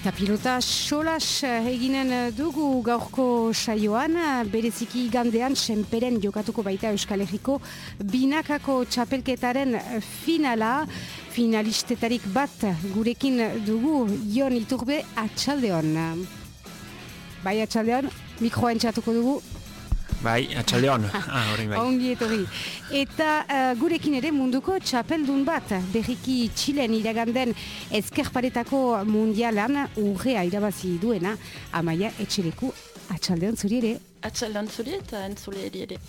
Eta pilota solas eginen dugu gaurko saioan, bereziki gandean senperen jokatuko baita Euskal Herriko binakako txapelketaren finala, finalistetarik bat gurekin dugu Ion Iturbe atxaldeon. Bai atxaldeon, mikroa entxatuko dugu, Bai, atxaldeon. Ah, bai. Ongi etorri. Eta uh, gurekin ere munduko txapeldun bat, berriki Txilen iraganden ezkerparetako mundialan urrea irabazi duena, amaia etxeleku atxaldeon zuri ere. Atxaldeon zuri eta entzule ere.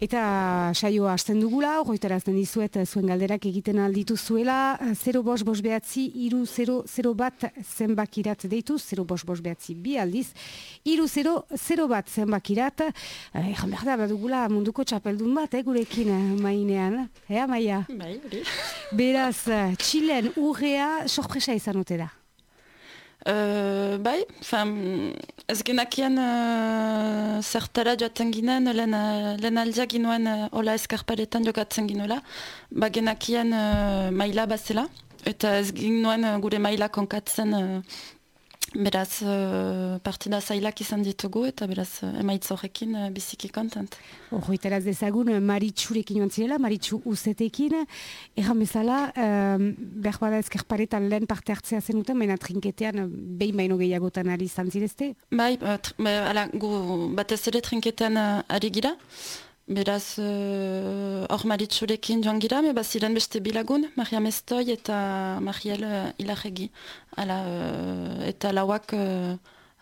Eta saioa hasten dugula, horretarazten dizuet zuen galderak egiten alditu zuela, 0 bos bos behatzi, iru 0, 0 bat zenbakirat deitu, 0 bos bos behatzi bi aldiz, iru 0, 0 bat zenbakirat, eh, behar da, badugula munduko txapeldun bat, eh, gurekin eh, mainean, ea maia? Bai, hori. Beraz, Txilen urrea sorpresa izan da. Uh, bai, fam, ez genakian uh, zertara joaten ginen, lehen, lehen aldiak ginoen uh, hola eskarparetan jokatzen ginoela, ba genakian uh, maila bazela, eta ez ginoen uh, gure maila konkatzen uh, Beraz, uh, partida zailak izan ditugu eta beraz, uh, emaitz horrekin uh, biziki kontent. Hor, iteraz dezagun, maritxurekin joan zirela, maritxu uzetekin. Egan bezala, um, behar bada ezkerparetan lehen parte hartzea zenuten, baina trinketean behin baino gehiagotan ari izan zirezte? Bai, ala, gu batez ere trinketean uh, ari gira. Beraz, hor uh, maritxurekin joan gira, me baziren beste bilagun, Maria Mestoi eta Mariel uh, Ilarregi. Ala, uh, eta lauak, uh,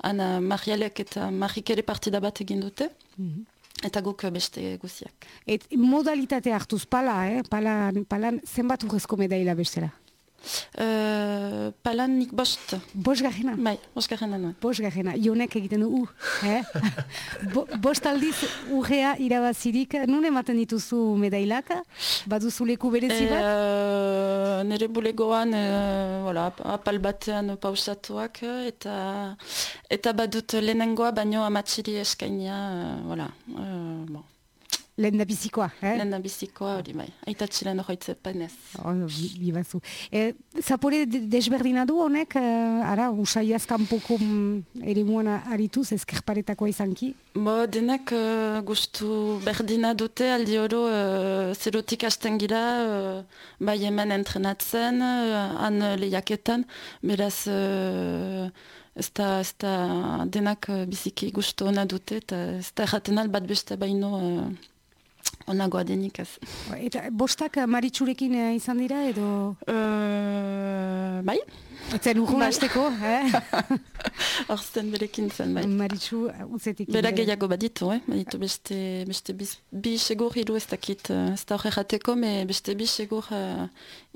ana Marielek eta Marik ere partida bat egin dute. Mhm. Eta guk beste guziak. Et modalitate hartuz pala, eh? Palan, palan zenbat urrezko medaila bestela? Uh, palan nik bost. Bost gajena? Bai, bost nuen. Bost gajena, jonek egiten du, uh, eh? Bo, bost aldiz urrea irabazirik, nun ematen dituzu medailak? Baduzu leku berezi bat? Uh, nere bulegoan, uh, voilà, apal batean pausatuak, eta eta badut lehenengoa, baino amatsiri eskainia, voilà, uh, bon. Lehen da bizikoa, eh? Lehen da bizikoa, hori bai. Aitatxilen hori penez. Oh, bi bazu. E, zapore desberdina du honek, uh, ara, usai azkanpoko mm, ere muan arituz, ezkerparetako izanki? Bo, denak uh, gustu berdina dute, aldi oro uh, zerotik hasten gira, uh, bai hemen entrenatzen, uh, han lehiaketan, beraz... Uh, Ez da, denak biziki gustu hona dute, eta ez da erraten bat beste baino onagoa denik ez. Eta bostak maritxurekin eh, izan dira edo? Uh, bai. Etzen urgun hasteko, eh? Horzen berekin zen, bai. Maritxu uzetik. Bera gehiago baditu, eh? Baditu beste, beste biz, bi segur hiru ez dakit, eh, ez da horre jateko, me beste bi segur uh,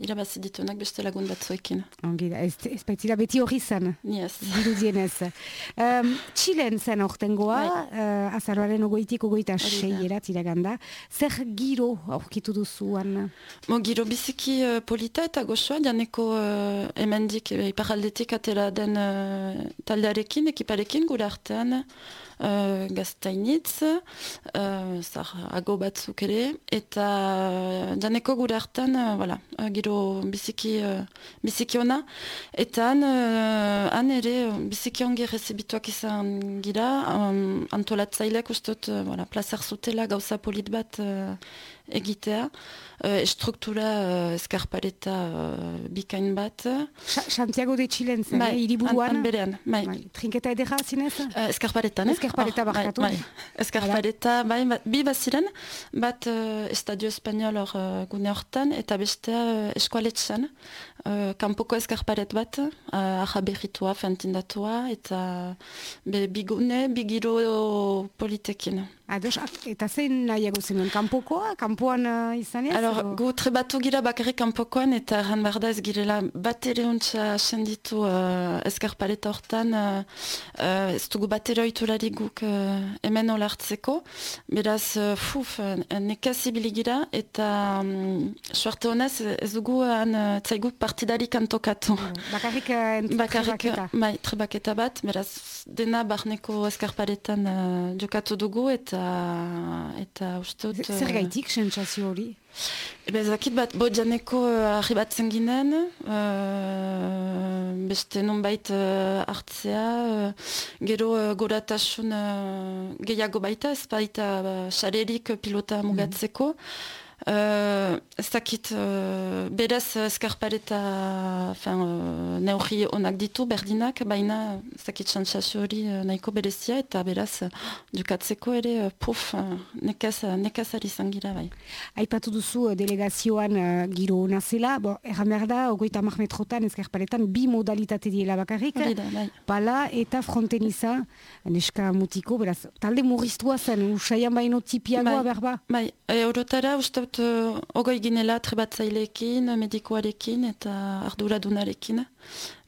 irabazi ditunak beste lagun batzuekin. Ongi da, ez, ez baitzira beti hori zen. Yes. Dirudienez. Um, Txilen zen ortengoa, bai. uh, azaroaren ogoitik ogoita seiera tiraganda. Zer giro aurkitu duzuan? Mo giro biziki uh, polita eta gozoa, janeko uh, emendik iparaldetik atera den uh, taldearekin, ekiparekin gure artean uh, gaztainitz, uh, batzuk ere, eta uh, janeko gure artean, uh, voilà, uh, giro biziki, uh, biziki ona, eta han, voilà, uh, egitea, uh, struktura uh, eskarpareta uh, bikain bat. Santiago de Chilen zen, bai, iriburuan? An, berean, bai. bai. Trinketa edera zinez? Uh, eskarparetan, eh? Eskarpareta oh. Bai, bai. Eskarpareta, bai, bat, bi baziren, bat uh, Estadio Espanol hor uh, gune hortan, eta beste uh, eskualetzen, uh, kanpoko eskarparet bat, uh, aja berritua, fantindatua, eta be, bigune, bigiro politekin. Ados, eta zein nahiago zenuen, kanpokoa, kanpoan uh, izan ez? Alors, gu trebatu gira bakarrik kanpokoan, eta erran behar da ez girela. Bat ere untsa senditu uh, eskarpaleta hortan, uh, uh, ez dugu bat ere oiturari guk uh, hemen olartzeko, beraz, uh, fuf, uh, nekaz gira, eta um, suarte honez ez dugu han uh, zaigu partidari kantokatu. Bakarrik, uh, bakarrik bai, trebaketa bat, beraz, dena barneko eskarpaletan uh, jokatu dugu, eta eta ustot... Zer gaitik, sentsazio hori? Ebe, zakit bat, bo janeko uh, arribatzen ginen, uh, beste nonbait uh, hartzea, uh, gero uh, goratasun uh, gehiago baita, ez baita uh, pilota mugatzeko, Uh, ez dakit, uh, beraz eskarpareta uh, neurri onak ditu berdinak, baina ez dakit sentsazio hori uh, nahiko berezia eta beraz uh, dukatzeko ere uh, puf, uh, nekaz, nekaz ari zangira bai. Aipatu duzu delegazioan uh, giro hona bo, erran behar da, ogoita marmetrotan eskarparetan bi modalitate diela bakarrik, bai. pala eta fronteniza, neska mutiko, beraz, talde murriztua zen, usaian baino tipiagoa bai. berba? Bai, eurotara uste dut uh, ogoi ginela trebatzaileekin, medikoarekin eta arduradunarekin.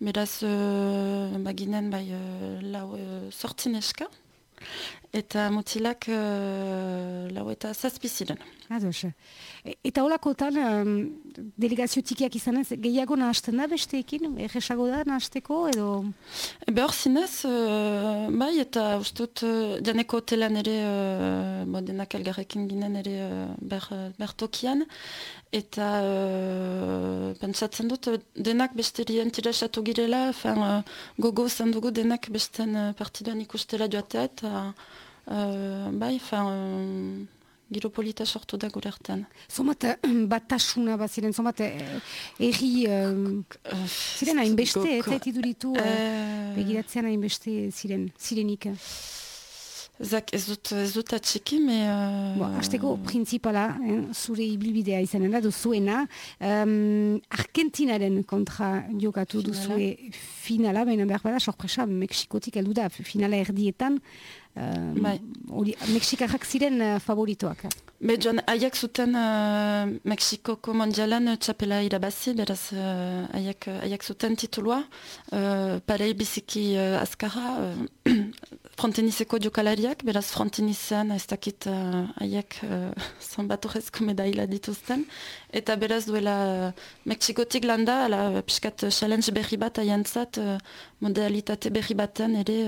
Beraz, uh, baginen bai uh, lau uh, sortzin eska. Eta mutilak uh, lau eta zazpiziren. Ados. E, eta holakotan, um, delegazio tikiak izan ez, gehiago nahazten da besteekin? Egesago da nahazteko edo? Behor zinez, uh, bai, eta ustut, uh, janeko hotelan ere, uh, denak elgarrekin ginen ere uh, ber, ber tokian, eta uh, pentsatzen dut, denak besterien tirasatu girela, fin, uh, gogo zen dugu denak besten uh, partiduan ikustela joatea, eta uh, bai, fin, giro polita sortu da gure hartan. Zomat bat tasuna bat ziren, zomat erri ziren hainbeste, eta etiduritu begiratzean hainbeste ziren, zirenik. Zak ez dut, ez dut atxiki, me... Uh... Bo, azteko, principala, eh, zure ibilbidea izanen da, duzuena, um, Argentinaren kontra jokatu duzue finala, baina behar bada, sorpresa, Mexikotik heldu da, finala erdietan, uh, Mexikarrak ziren uh, favoritoak. Be, joan, aiak zuten uh, Mexikoko mondialan uh, txapela irabazi, beraz, uh, aiak, aiak zuten titulua, uh, parei biziki uh, azkara, uh, frontenizeko jokalariak, beraz frontenizean ez dakit uh, aiak uh, zanbatorezko medaila dituzten, eta beraz duela uh, Mexikotik landa, ala, piskat challenge berri bat aiantzat, uh, modalitate berri baten ere,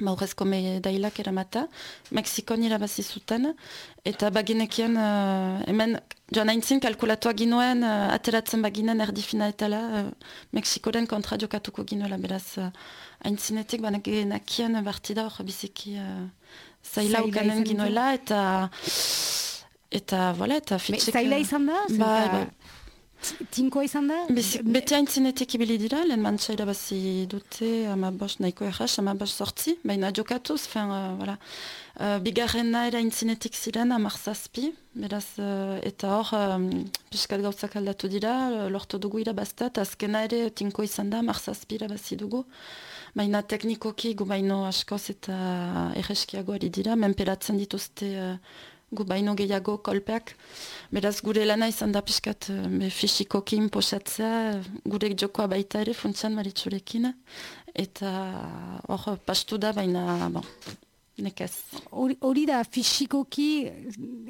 maurezko medailak eramata, Mexikon irabazi zuten, eta baginekien, uh, hemen joan haintzin kalkulatuak ginoen, uh, ateratzen baginen erdi finaletala, uh, Mexikoren kontra jokatuko ginoela, beraz, uh, haintzinetik bagenekien partida hor biziki uh, zaila ukanen ginoela, eta eta, voilà, eta fitxek... Zaila izan da? Ba, ba, Tinko izan da? Beti haintzinetik ibili dira, lehen mantxa irabazi dute, ama bost nahiko erraz, ama bost sortzi, baina jokatuz, fin, uh, voilà. uh, bigarrena era haintzinetik ziren, amar zazpi, beraz, uh, eta hor, um, piskat gauzak aldatu dira, lortu dugu irabazta, eta azkena ere tinko izan da, amar zazpi irabazi dugu. Baina teknikoki gu baino askoz eta erreskiago ari dira, menperatzen dituzte uh, gu baino gehiago kolpeak. Beraz, gure lana izan da pixkat be, fisikoki posatzea, gure jokoa baita ere funtsian maritzurekin. Eta hor, pastu da, baina, bon, nekez. Hori da, fisikoki,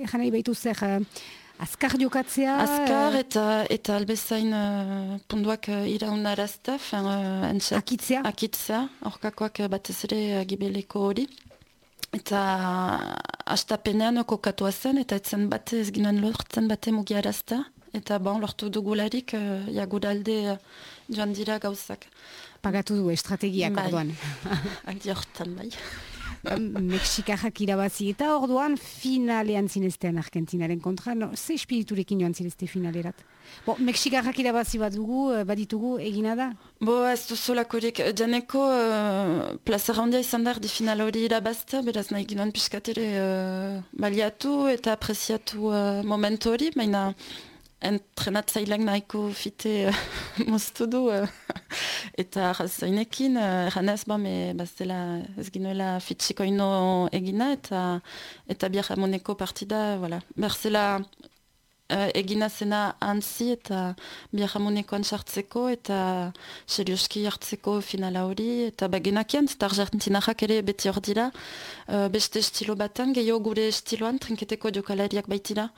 nahi baitu zer, uh, azkar jokatzea? Azkar eta, eta albezain uh, punduak uh, iraunarazta. Uh, akitzea? Akitzea, horkakoak batez ere uh, gibeleko hori. Eta astapenean kokatua zen, eta etzen bate ez ginen lortzen bate mugiarazta. Eta bon, lortu dugularik, uh, jaguralde uh, joan dira gauzak. Pagatu du estrategiak bai. orduan. Aldi horretan bai. Mexikarrak irabazi eta orduan finalean zineztean Argentinaren kontra. No, ze espiriturekin joan zinezte finalerat? Bo, Mexikarrak irabazi bat dugu, eh, baditugu, egina da? Bo, ez duzolakorik. Janeko uh, plazara handia izan da final hori irabazta, beraz nahi ginoan piskatere uh, baliatu eta apreziatu uh, momentu hori, baina entrenatzaileak nahiko fite uh, moztu du uh, eta zainekin uh, erranez ba, me bazela ez ginuela fitxiko ino egina eta eta biar amoneko partida, voilà. Berzela uh, egina zena antzi eta biarramonekoan sartzeko eta serioski hartzeko finala hori. Eta bagenakian, eta argentinarrak ere beti hor dira. Uh, beste estilo batan, gehiago gure estiloan trinketeko jokalariak baitira.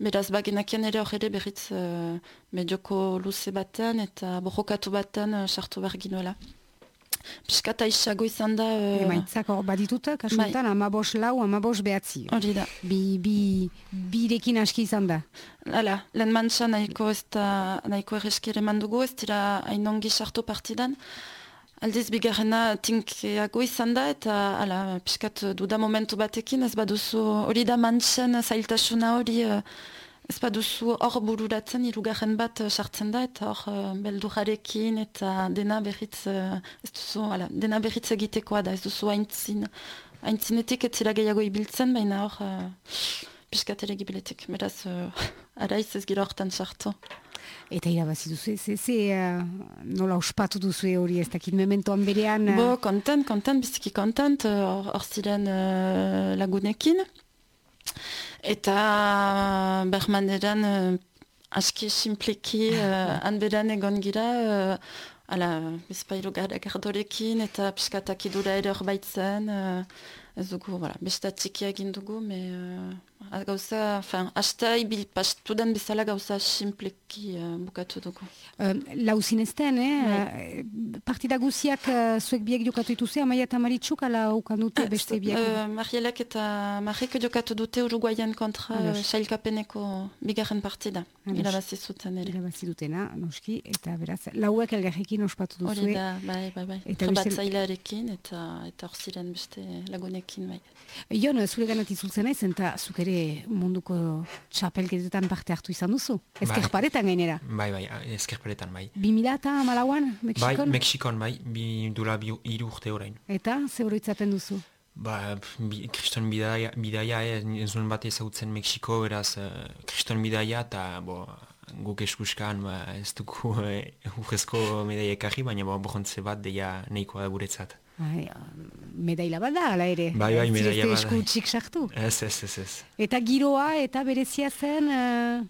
Beraz bagenakian ere hor ere berriz uh, medioko luze batan eta borrokatu batan uh, sartu behar ginoela piskata isago izan da... Uh, Emaitzak hor baditut, kasuntan, bai. amabos lau, amabos behatzi. Hori da. Bi, bi, birekin aski izan da. Hala, lehen mantxa nahiko ez da, nahiko erreskire mandugu, ez dira hainongi sartu partidan. Aldiz, bigarrena tinkeago izan da, eta ala, piskat duda momentu batekin, ez baduzu hori da mantxen zailtasuna hori, eh, ez baduzu hor bururatzen irugarren bat eh, sartzen da, eta hor uh, beldurarekin eta dena berriz, ez duzu, ala, dena berriz egitekoa da, ez duzu haintzin, haintzinetik ez zira gehiago ibiltzen, baina hor uh, piskat ere gibiletik, beraz, uh, araiz ez gira horretan sartu. Eta irabazi duzu, ze, ze uh, nola ospatu duzu hori ez dakit mementoan berean? Uh... Bo, kontent, kontent, biziki kontent, hor ziren uh, lagunekin. Eta bermaneran uh, aski simpleki uh, anberan egon gira, uh, ala, bizpailu gardorekin eta piskatak idura ere hor baitzen. Uh, ez dugu, voilà, besta txikia egin dugu, me, uh, gauza, fin, hasta ibil pastu den bezala gauza simpleki uh, bukatu dugu. Uh, Lauzin ezten, eh? Bai. partida guziak uh, zuek biek jokatu ituze, amaia eta maritxuk ala ukan dute ah, beste biek? Uh, Marielek eta Marek jokatu dute Uruguayan kontra uh, sailkapeneko bigarren partida. Irabazi zuten ere. Irabazi dutena, noski, eta beraz, lauek elgarrekin ospatu duzu. Hori da, bai, bai, bai. Eta Trabatzailearekin, eta hor ziren beste lagunek ekin bai. Jon, zure ganat izultzen naiz, eta zuk ere munduko txapelketetan parte hartu izan duzu. Ezkerparetan bai. gainera. Bai, bai, ezkerparetan bai. Bi mila eta malauan, Mexikon? Bai, Mexikon, bai, bi dula bi iru urte orain. Eta, ze horoitzaten duzu? Ba, kriston bidaia, bidaia eh, ez zuen bat ezagutzen Mexiko, beraz, uh, kriston bidaia, eta, bo, guk eskuskan, ba, ez dugu uh, urrezko medaia ekarri, baina, bo, bohontze bat, deia nahikoa da guretzat. Bai, medaila bat da, ala ere. Bai, bai, medaila bat da. Esku sartu. Ez, ez, ez, ez. Eta giroa eta berezia zen... Uh...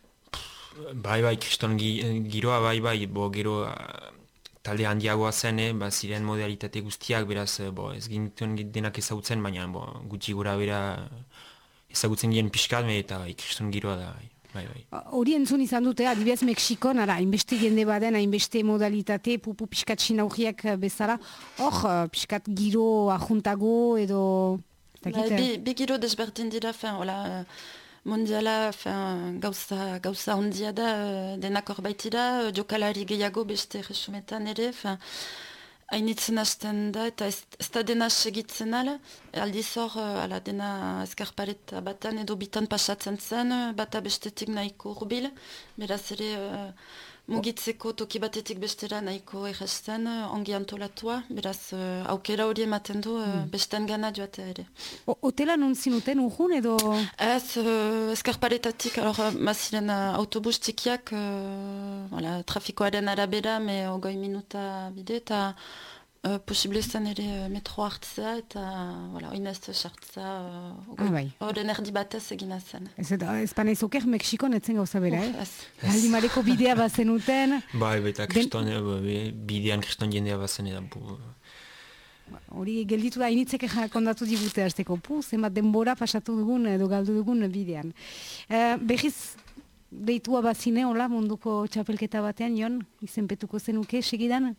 Bai, bai, kriston giroa, bai, bai, bo, gero talde handiagoa zen, eh, ba, ziren modalitate guztiak, beraz, eh, bo, ez gintuen denak ezagutzen, baina, bo, gutxi gura bera ezagutzen gien pixkat, eta bai, kriston giroa da, bai. Bai, bai. Hori entzun izan dute, adibidez Mexikon, ara, hainbeste jende baden, hainbeste modalitate, pupu piskat sinaugiak eh, bezala, hor, uh, piskat giro ajuntago edo... Bai, bi, bi giro desberdin dira, fin, hola, mondiala, fin, gauza, gauza ondia da, denak hor baitira, jokalari gehiago beste resumetan ere, fin, hainitzen hasten da, eta ez, ez da dena segitzen ala, aldiz hor, ala dena eskarpareta batan edo bitan pasatzen zen, bata bestetik nahiko urbil, beraz ere uh, mugitzeko toki batetik bestera nahiko erresten, ongi antolatua, beraz uh, aukera hori ematen du uh, mm. besten gana joatea ere. O, otela non zinuten urgun edo? Ez, uh, eskarparetatik, alor, maziren uh, autobus txikiak, uh, trafikoaren arabera, me ogoi minuta bide, eta Uh, posible zen ere uh, metro hartzea eta voilà, oinez sartza uh, ah, bai. horren erdi batez egina zen. Ez da, espanez oker Mexikon etzen gauza bera, eh? Aldi mareko bidea bazen uten. Bai, eta kriston, Den... bidean kriston jendea bazen edan. Hori gelditu da initzek kondatu digute azteko. Pu, zenbat denbora pasatu dugun edo galdu dugun bidean. Uh, behiz, deitua bazine, hola, munduko txapelketa batean, jon, izenpetuko zenuke, segidan?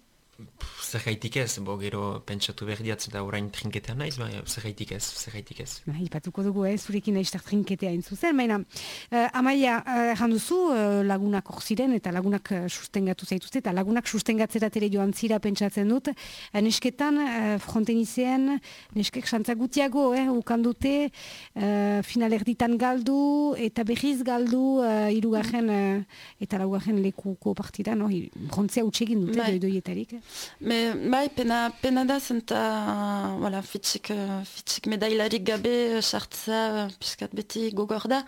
Zer gaitik ez, bo gero pentsatu behar diatzen da orain trinketea naiz, ba, zer gaitik ez, zer gaitik ez. Ba, ipatuko dugu ez, zurekin naiztak trinketea entzuzen, baina, uh, amaia, uh, duzu, uh, lagunak orziren eta lagunak uh, sustengatu zaituzte, eta lagunak sustengatzerat ere joan zira pentsatzen dut, uh, nesketan, uh, fronten izan, neskek xantza gutiago, eh, ukandute, uh, final erditan galdu, eta berriz galdu, uh, irugarren, uh, eta laugarren lekuko partida, no, frontzea utxegin dute, bai. doietarik. Me, bai, pena, pena da zenta, voilà, fitxik, fitxik medailarik gabe sartza, piskat beti gogor da.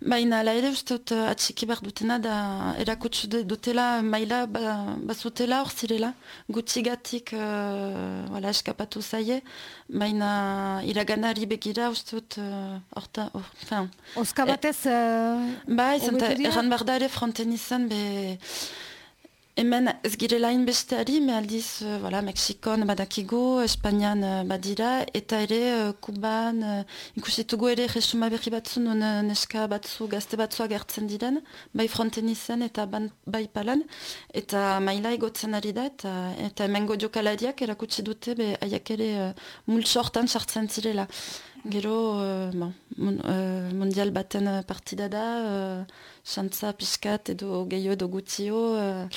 Baina ala ere uste dut atxiki behar dutena da erakutsu dutela maila bazutela hor zirela. Gutigatik uh, voilà, eskapatu zaie, baina iraganari begira uste dut horta, uh, or, Oska batez? Uh, bai, zenta, erran behar da ere fronten izan, be Hemen ez girela inbesteari, me aldiz, uh, voilà, Mexikon badakigo, Espainian uh, badira, eta ere uh, Kuban, uh, ikusitugu ere resuma berri batzu, non uh, neska batzu, gazte batzu agertzen diren, bai fronten izan eta ban, bai palan, eta maila egotzen ari da, eta, eta hemen jokalariak erakutsi dute, be, aiak ere uh, multsortan sartzen zirela. Gero, uh, bon, mun, uh, mundial baten partida da, uh, xantza pixkat edo gehiago edo gutio. Uh,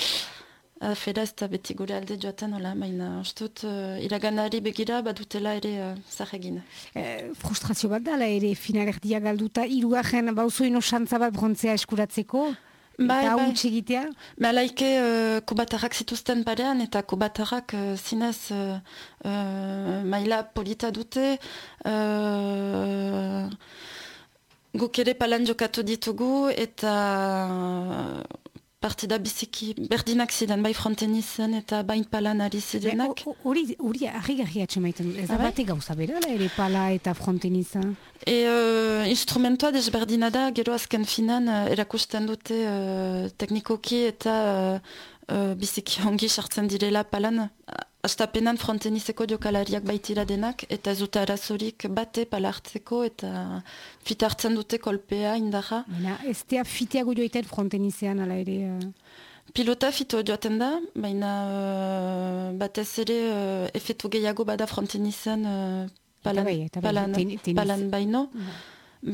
Afera ez da beti gure alde joaten, hola, baina ustut uh, iraganari begira badutela ere uh, zahegin. E, frustrazio bat dala ere finalerdia galduta, iruajen bauzoino xantza bat brontzea eskuratzeko? Bai, eta bai. egitea? Ba, laike uh, kubatarrak zituzten parean eta kubatarrak uh, zinez uh, uh, maila polita dute. Uh, Guk ere palan jokatu ditugu eta partida biziki berdinak zidan, bai fronten izan eta bain palan ari zidenak. Hori harri garri atxemaiten, ez da bai. bate gauza bera, ere pala eta fronten izan? E, uh, instrumentoa desberdina da, gero azken finan uh, erakusten dute uh, teknikoki eta uh, biziki ongi sartzen direla palan. Astapenan frontenizeko jokalariak baitira denak, eta ez dute arazorik bate pala hartzeko, eta fit hartzen dute kolpea indarra. Baina, ez tea fiteago joiten frontenizean, ala ere... Uh... Pilota fito joaten da, baina uh, batez ere uh, efetu gehiago bada frontenizean uh, palan, bai, bai, palan, palan baino. Mm.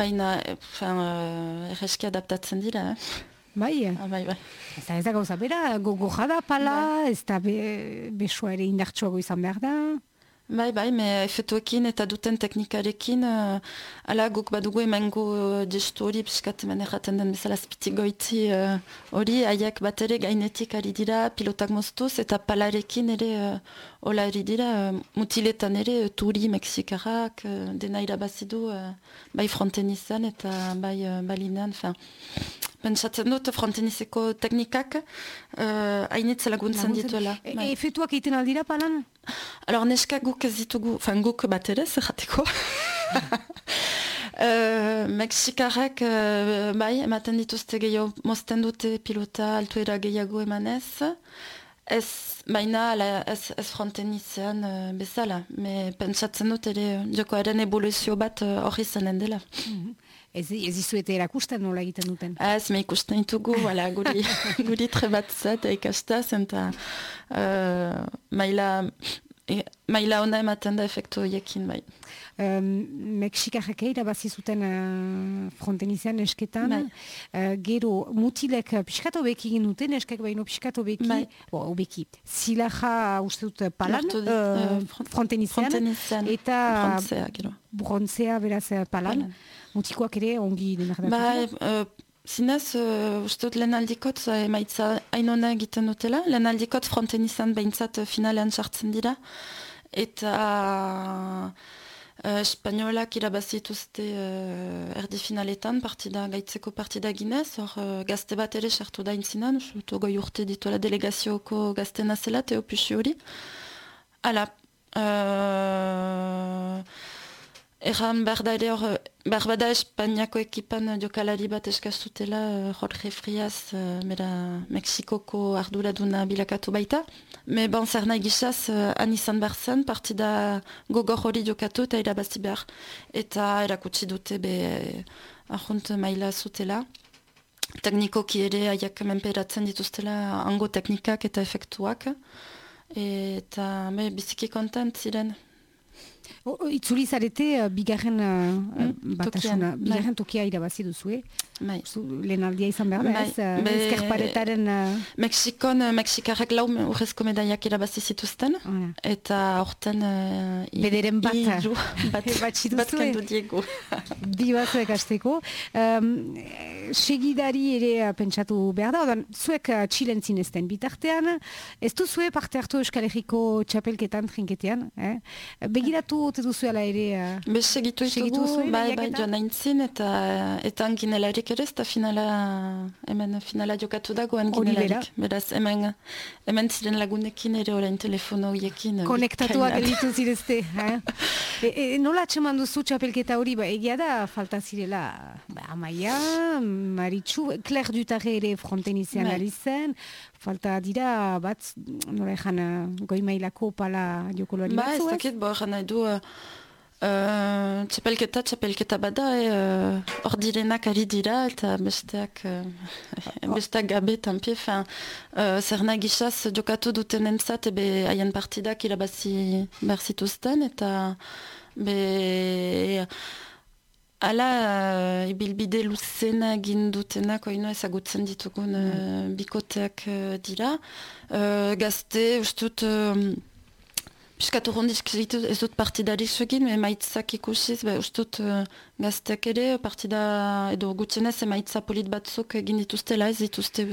Baina, uh, erreski adaptatzen dira, eh? Bai, ah, bai, bai. Ez da, ez da gauza bera, gogo jada pala, bai. ez da be, besoa ere indartsuago izan behar da. Bai, bai, me efetuekin eta duten teknikarekin, uh, ala guk badugu emango uh, gestu hori, piskat eman erraten den bezala spitigoiti uh, hori, uh, aiek bat ere gainetik ari dira, pilotak moztuz, eta palarekin ere uh, hola ari dira, uh, mutiletan ere uh, turi mexikarrak, uh, dena irabazidu, uh, bai fronten izan eta bai uh, balinean, fin pentsatzen dut frontenizeko teknikak uh, hainitz laguntzen dituela. E, bai. efetuak egiten aldira palan? Alor, neska guk ez ditugu, fan guk bat ere, zerrateko. Uh, Mexikarrek, uh, bai, ematen dituzte gehiago, mozten dute pilota altuera gehiago emanez. Ez, baina, ez, ez fronten izan uh, bezala. Me pentsatzen dut ere, jokoaren evoluzio bat hori uh, zenen dela. Mhm. Ez, ez izuete erakusten nola egiten duten? Ez, me ikusten ditugu, wala, guri, guri trebatzat ikastaz, eta uh, maila, e, maila ona ematen da efektu horiekin, bai. Um, Mexikarrak irabazi zuten uh, fronten izan esketan, bai. uh, gero mutilek piskato beki egin duten, eskek baino piskato beki, bai. bo, beki, zilaja uste dut palan, uh, fronten izan, eta bronzea, beraz palan. palan mutikoak ere ongi denak da? Ba, uh, zinez, uh, uste dut lehen aldikot, uh, emaitza hainona egiten dutela, lehen aldikot fronten izan behintzat finalean sartzen dira, eta uh, espainolak irabazituzte uh, erdi finaletan, partida, gaitzeko partida ginez, hor uh, gazte bat ere sartu da intzinan, uste goi urte dituela delegazioko gazte nazela, teo pusi hori. Hala, uh, Erran behar da ere hor, behar bada Espainiako ekipan jokalari bat eskaztutela uh, Jorge Frias, uh, mera Mexikoko arduraduna bilakatu baita. Me ban zer nahi gizaz, han izan behar zen, partida gogor hori jokatu eta irabazi behar. Eta erakutsi dute be ahunt maila zutela. Teknikoki ere aiak menperatzen dituztela ango teknikak eta efektuak. Eta me biziki kontent ziren. Itzuli zarete uh, bigarren uh, batasuna, bai. bigarren tokia irabazi duzu, eh? Bai. Lehen aldia izan behar, bai. ez? Uh, Be, ezkerparetaren... Uh... Mexikon, uh, Mexikarrak lau urrezko medaiak irabazi zituzten, ja. eta horten... Uh, Bederen bat. Iru, bat, bat, bat kendu diego. Bi batzuek azteko. Um, segidari ere pentsatu behar da, odan, zuek uh, txilen zinezten bitartean, ez du zue parte hartu Euskal Herriko txapelketan, trinketean, eh? Begiratu ote duzu ere... Uh, Be, segitu ditugu, bai, bai, joan aintzin, eta, eta anginelarik taldearik ere, ez da finala, hemen finala jokatu dagoen ginelarik. Beraz, hemen, hemen ziren lagunekin ere orain telefono horiekin. Konektatuak elitu zirezte. eh? e, e, nola atseman duzu txapelketa hori, ba, egia da, falta zirela, ba, Amaia, Maritxu, Claire Dutarre ere fronten izan bai. ari zen, falta dira, bat, nola ezan, goi mailako pala jokoloari ba, batzu, ez? Ba, ez dakit, bo, nahi du, uh, Uh, txapelketa, txapelketa bada, hor e, uh, direnak ari dira, eta besteak, uh, besteak gabe, tanpie, fin, uh, zer nahi gisaz jokatu duten entzat, ebe haien partidak irabazi behar zituzten, eta be... Ala, uh, ibilbide luzena egin dutenak, oino ezagutzen ditugun uh, bikoteak uh, dira. Uh, gazte, ustut... Uh, Piskat urrondiz ez dut partidarik zuekin, emaitzak ikusiz, be, ustut uh, gazteak ere, partida edo gutxenez emaitza polit batzuk egin dituztela, ez dituzte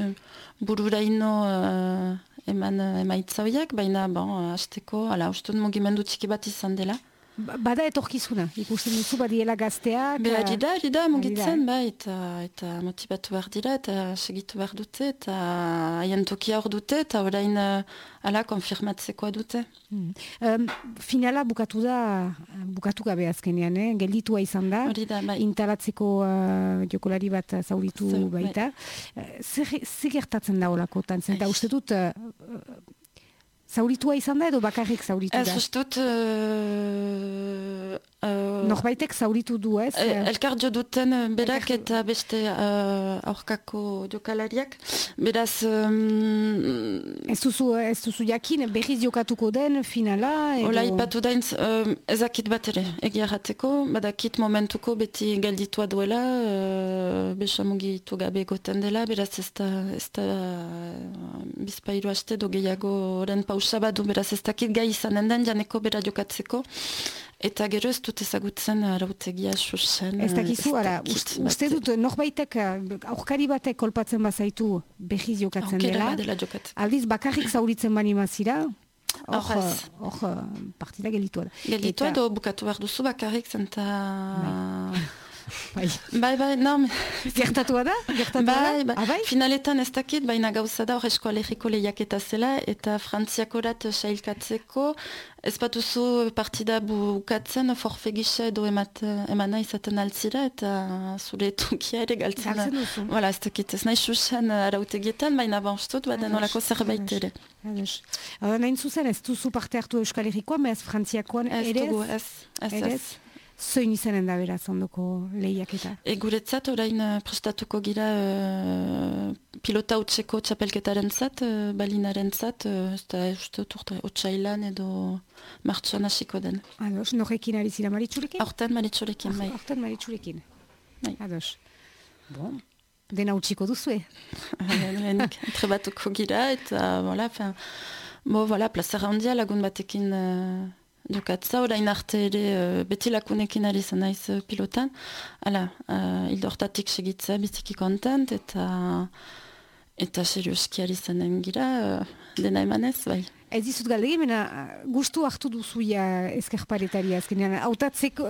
bururaino uh, eman uh, emaitza horiek, baina, bon, hasteko, ala, ustut mugimendu txiki bat izan dela. Ba, bada etorkizuna, ikusten duzu badiela gazteak. Be, ari da, ari da, mugitzen, bai, eta, eta motivatu behar dira, eta segitu behar dute, eta haien tokia hor dute, eta orain uh, ala konfirmatzekoa dute. Hmm. Um, finala bukatu da, bukatu gabe azkenean, eh? gelditua izan da, da bai. intalatzeko uh, jokolari bat zauritu baita. Bai. Uh, zer gertatzen da olako, tantzen, eta uste dut, uh, Zauritua izan da edo bakarrik zauritu da? Ez, ustut... Uh, uh, Norbaitek zauritu du ez? Uh, elkar jo duten berak eta beste uh, aurkako jokalariak. Beraz... Um, ez, duzu, ez duzu jakin berriz jokatuko den finala? Edo... Ola ipatu da um, ezakit bat ere egiarrateko. Badakit momentuko beti galditua duela. Uh, Besamugitu gabe goten dela. Beraz ez da, ez da uh, bizpairu haste do gehiago oren pausa bat du, beraz ez dakit gai izanen den janeko bera jokatzeko. Eta gero ez dut ezagutzen arautegia susen. Ez dakizu, ara, uste dut, norbaitek, aurkari batek kolpatzen bazaitu behiz jokatzen dela. dela jokatzen. Aldiz, bakarrik zauritzen bani mazira, hor, partida gelitua da. Gelitua edo bukatu behar duzu bakarrik zenta... Bai. Bai, bai, bai, no, gertatua da? Gertatua bai, bai. Ah, bai? Finaletan ez dakit, baina gauza da hor eskoalegiko lehiaketa zela, eta frantziakorat sailkatzeko, ez batuzu partida bukatzen, forfe gisa edo emat, emana izaten altzira, eta zure tukia ere galtzen. Voilà, ez dakit, ez nahi susen arautegietan, baina banstut, baden olako zerbait ere. Nahin zuzen, ez duzu parte hartu euskalegikoa, ez frantziakoan ere? Ez dugu, ez, ez, ez. Zoin izanen da beraz ondoko lehiak eta? E guretzat orain uh, prestatuko gira uh, pilota utzeko txapelketaren zat, uh, balinaren zat, uh, ez da uste turte, otxailan edo martxan hasiko den. Ados, norrekin ari zira maritxurekin? Horten maritxurekin, bai. Horten maritxurekin. Bai. Ados. Bon. Dena utziko duzue. Trebatuko gira eta, voilà, fin, bo, voilà, plazera handia lagun batekin... Uh, Dukatza, orain arte ere uh, beti lakunekin ari zen naiz uh, pilotan. Hala, uh, hildo hortatik segitza biziki kontent eta eta serioski ari zen gira uh, dena emanez, bai. Ez dizut galdegi, mena gustu hartu duzuia eskerparetari azkenean. Autatzeko,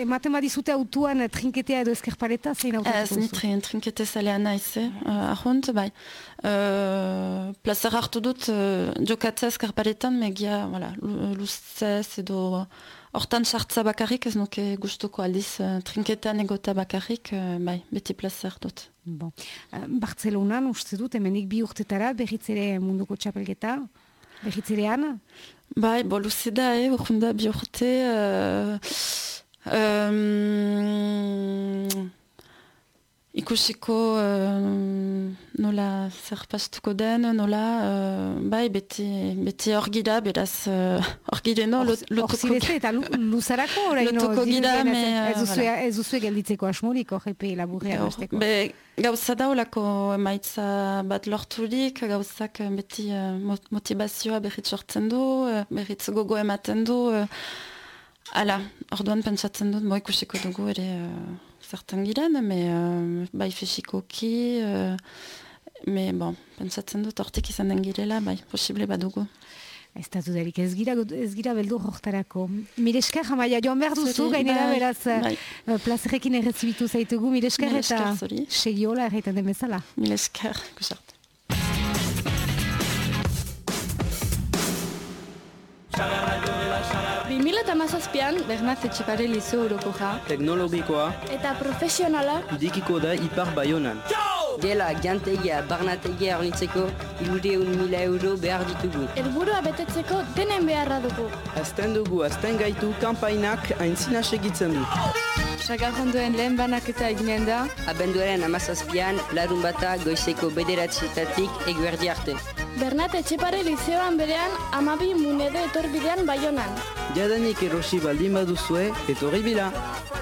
ematen badizute autuan trinketea edo eskerpareta, zein autatzeko duzu? Ez, ni trinkete zalean naiz, eh? uh, ahont, bai. Uh, plazer hartu dut uh, jokatza eskerparetan, megia, voilà, luzez edo hortan sartza bakarrik, ez nuke gustuko aldiz uh, trinketean egota bakarrik, uh, bai, beti plazer dut. Bon. Uh, Bartzelonan, uste dut, hemenik bi urtetara, berritzere munduko txapelgeta, Begitzirean? Bai, boluzi da, eh, urrunda bi urte. Uh, um, ikusiko uh, nola zerpastuko den, nola, uh, bai, beti, beti hor gira, beraz, hor lotoko gira. eta luzarako, lotoko gira, ez duzue gelditzeko asmorik, hor epe laburrean hasteko. Be, gauza da, olako maitza bat lorturik, gauzak beti uh, motivazioa berriz sortzen du, uh, berriz gogo ematen du, uh, ala, orduan pentsatzen dut, mo ikusiko dugu ere, uh, zertan giren, mais, uh, bai fesikoki, uh, me, bon, pentsatzen dut hortik izan den girela, bai, posible badugu. Ez da dudarik, ez gira, ez gira beldu hortarako. Miresker, jamaia, joan behar duzu, gainera bai, beraz, bai. Uh, plazerekin errezibitu zaitugu, miresker, eta segiola erreiten den bezala. Miresker, kusart. Txarra 2008an Bernat Etxepare Lizo Orokoja Teknologikoa. Eta profesionala. Dikiko da Ipar Baionan. Gela, gantegia, barnategia hornitzeko ilureun mila euro behar ditugu. Elburua betetzeko denen beharra dugu. Azten dugu, azten gaitu kanpainak aintzina segitzen du. Sagarrondoen lehen banaketa eginen da? Abenduaren amazazpian, larun bata goizeko bederatxetatik eguerdi arte. Bernat Etxepare Lizeoan berean amabi munede etorbidean Baionan. Jadanik erosi baldin baduzue, etorri bila.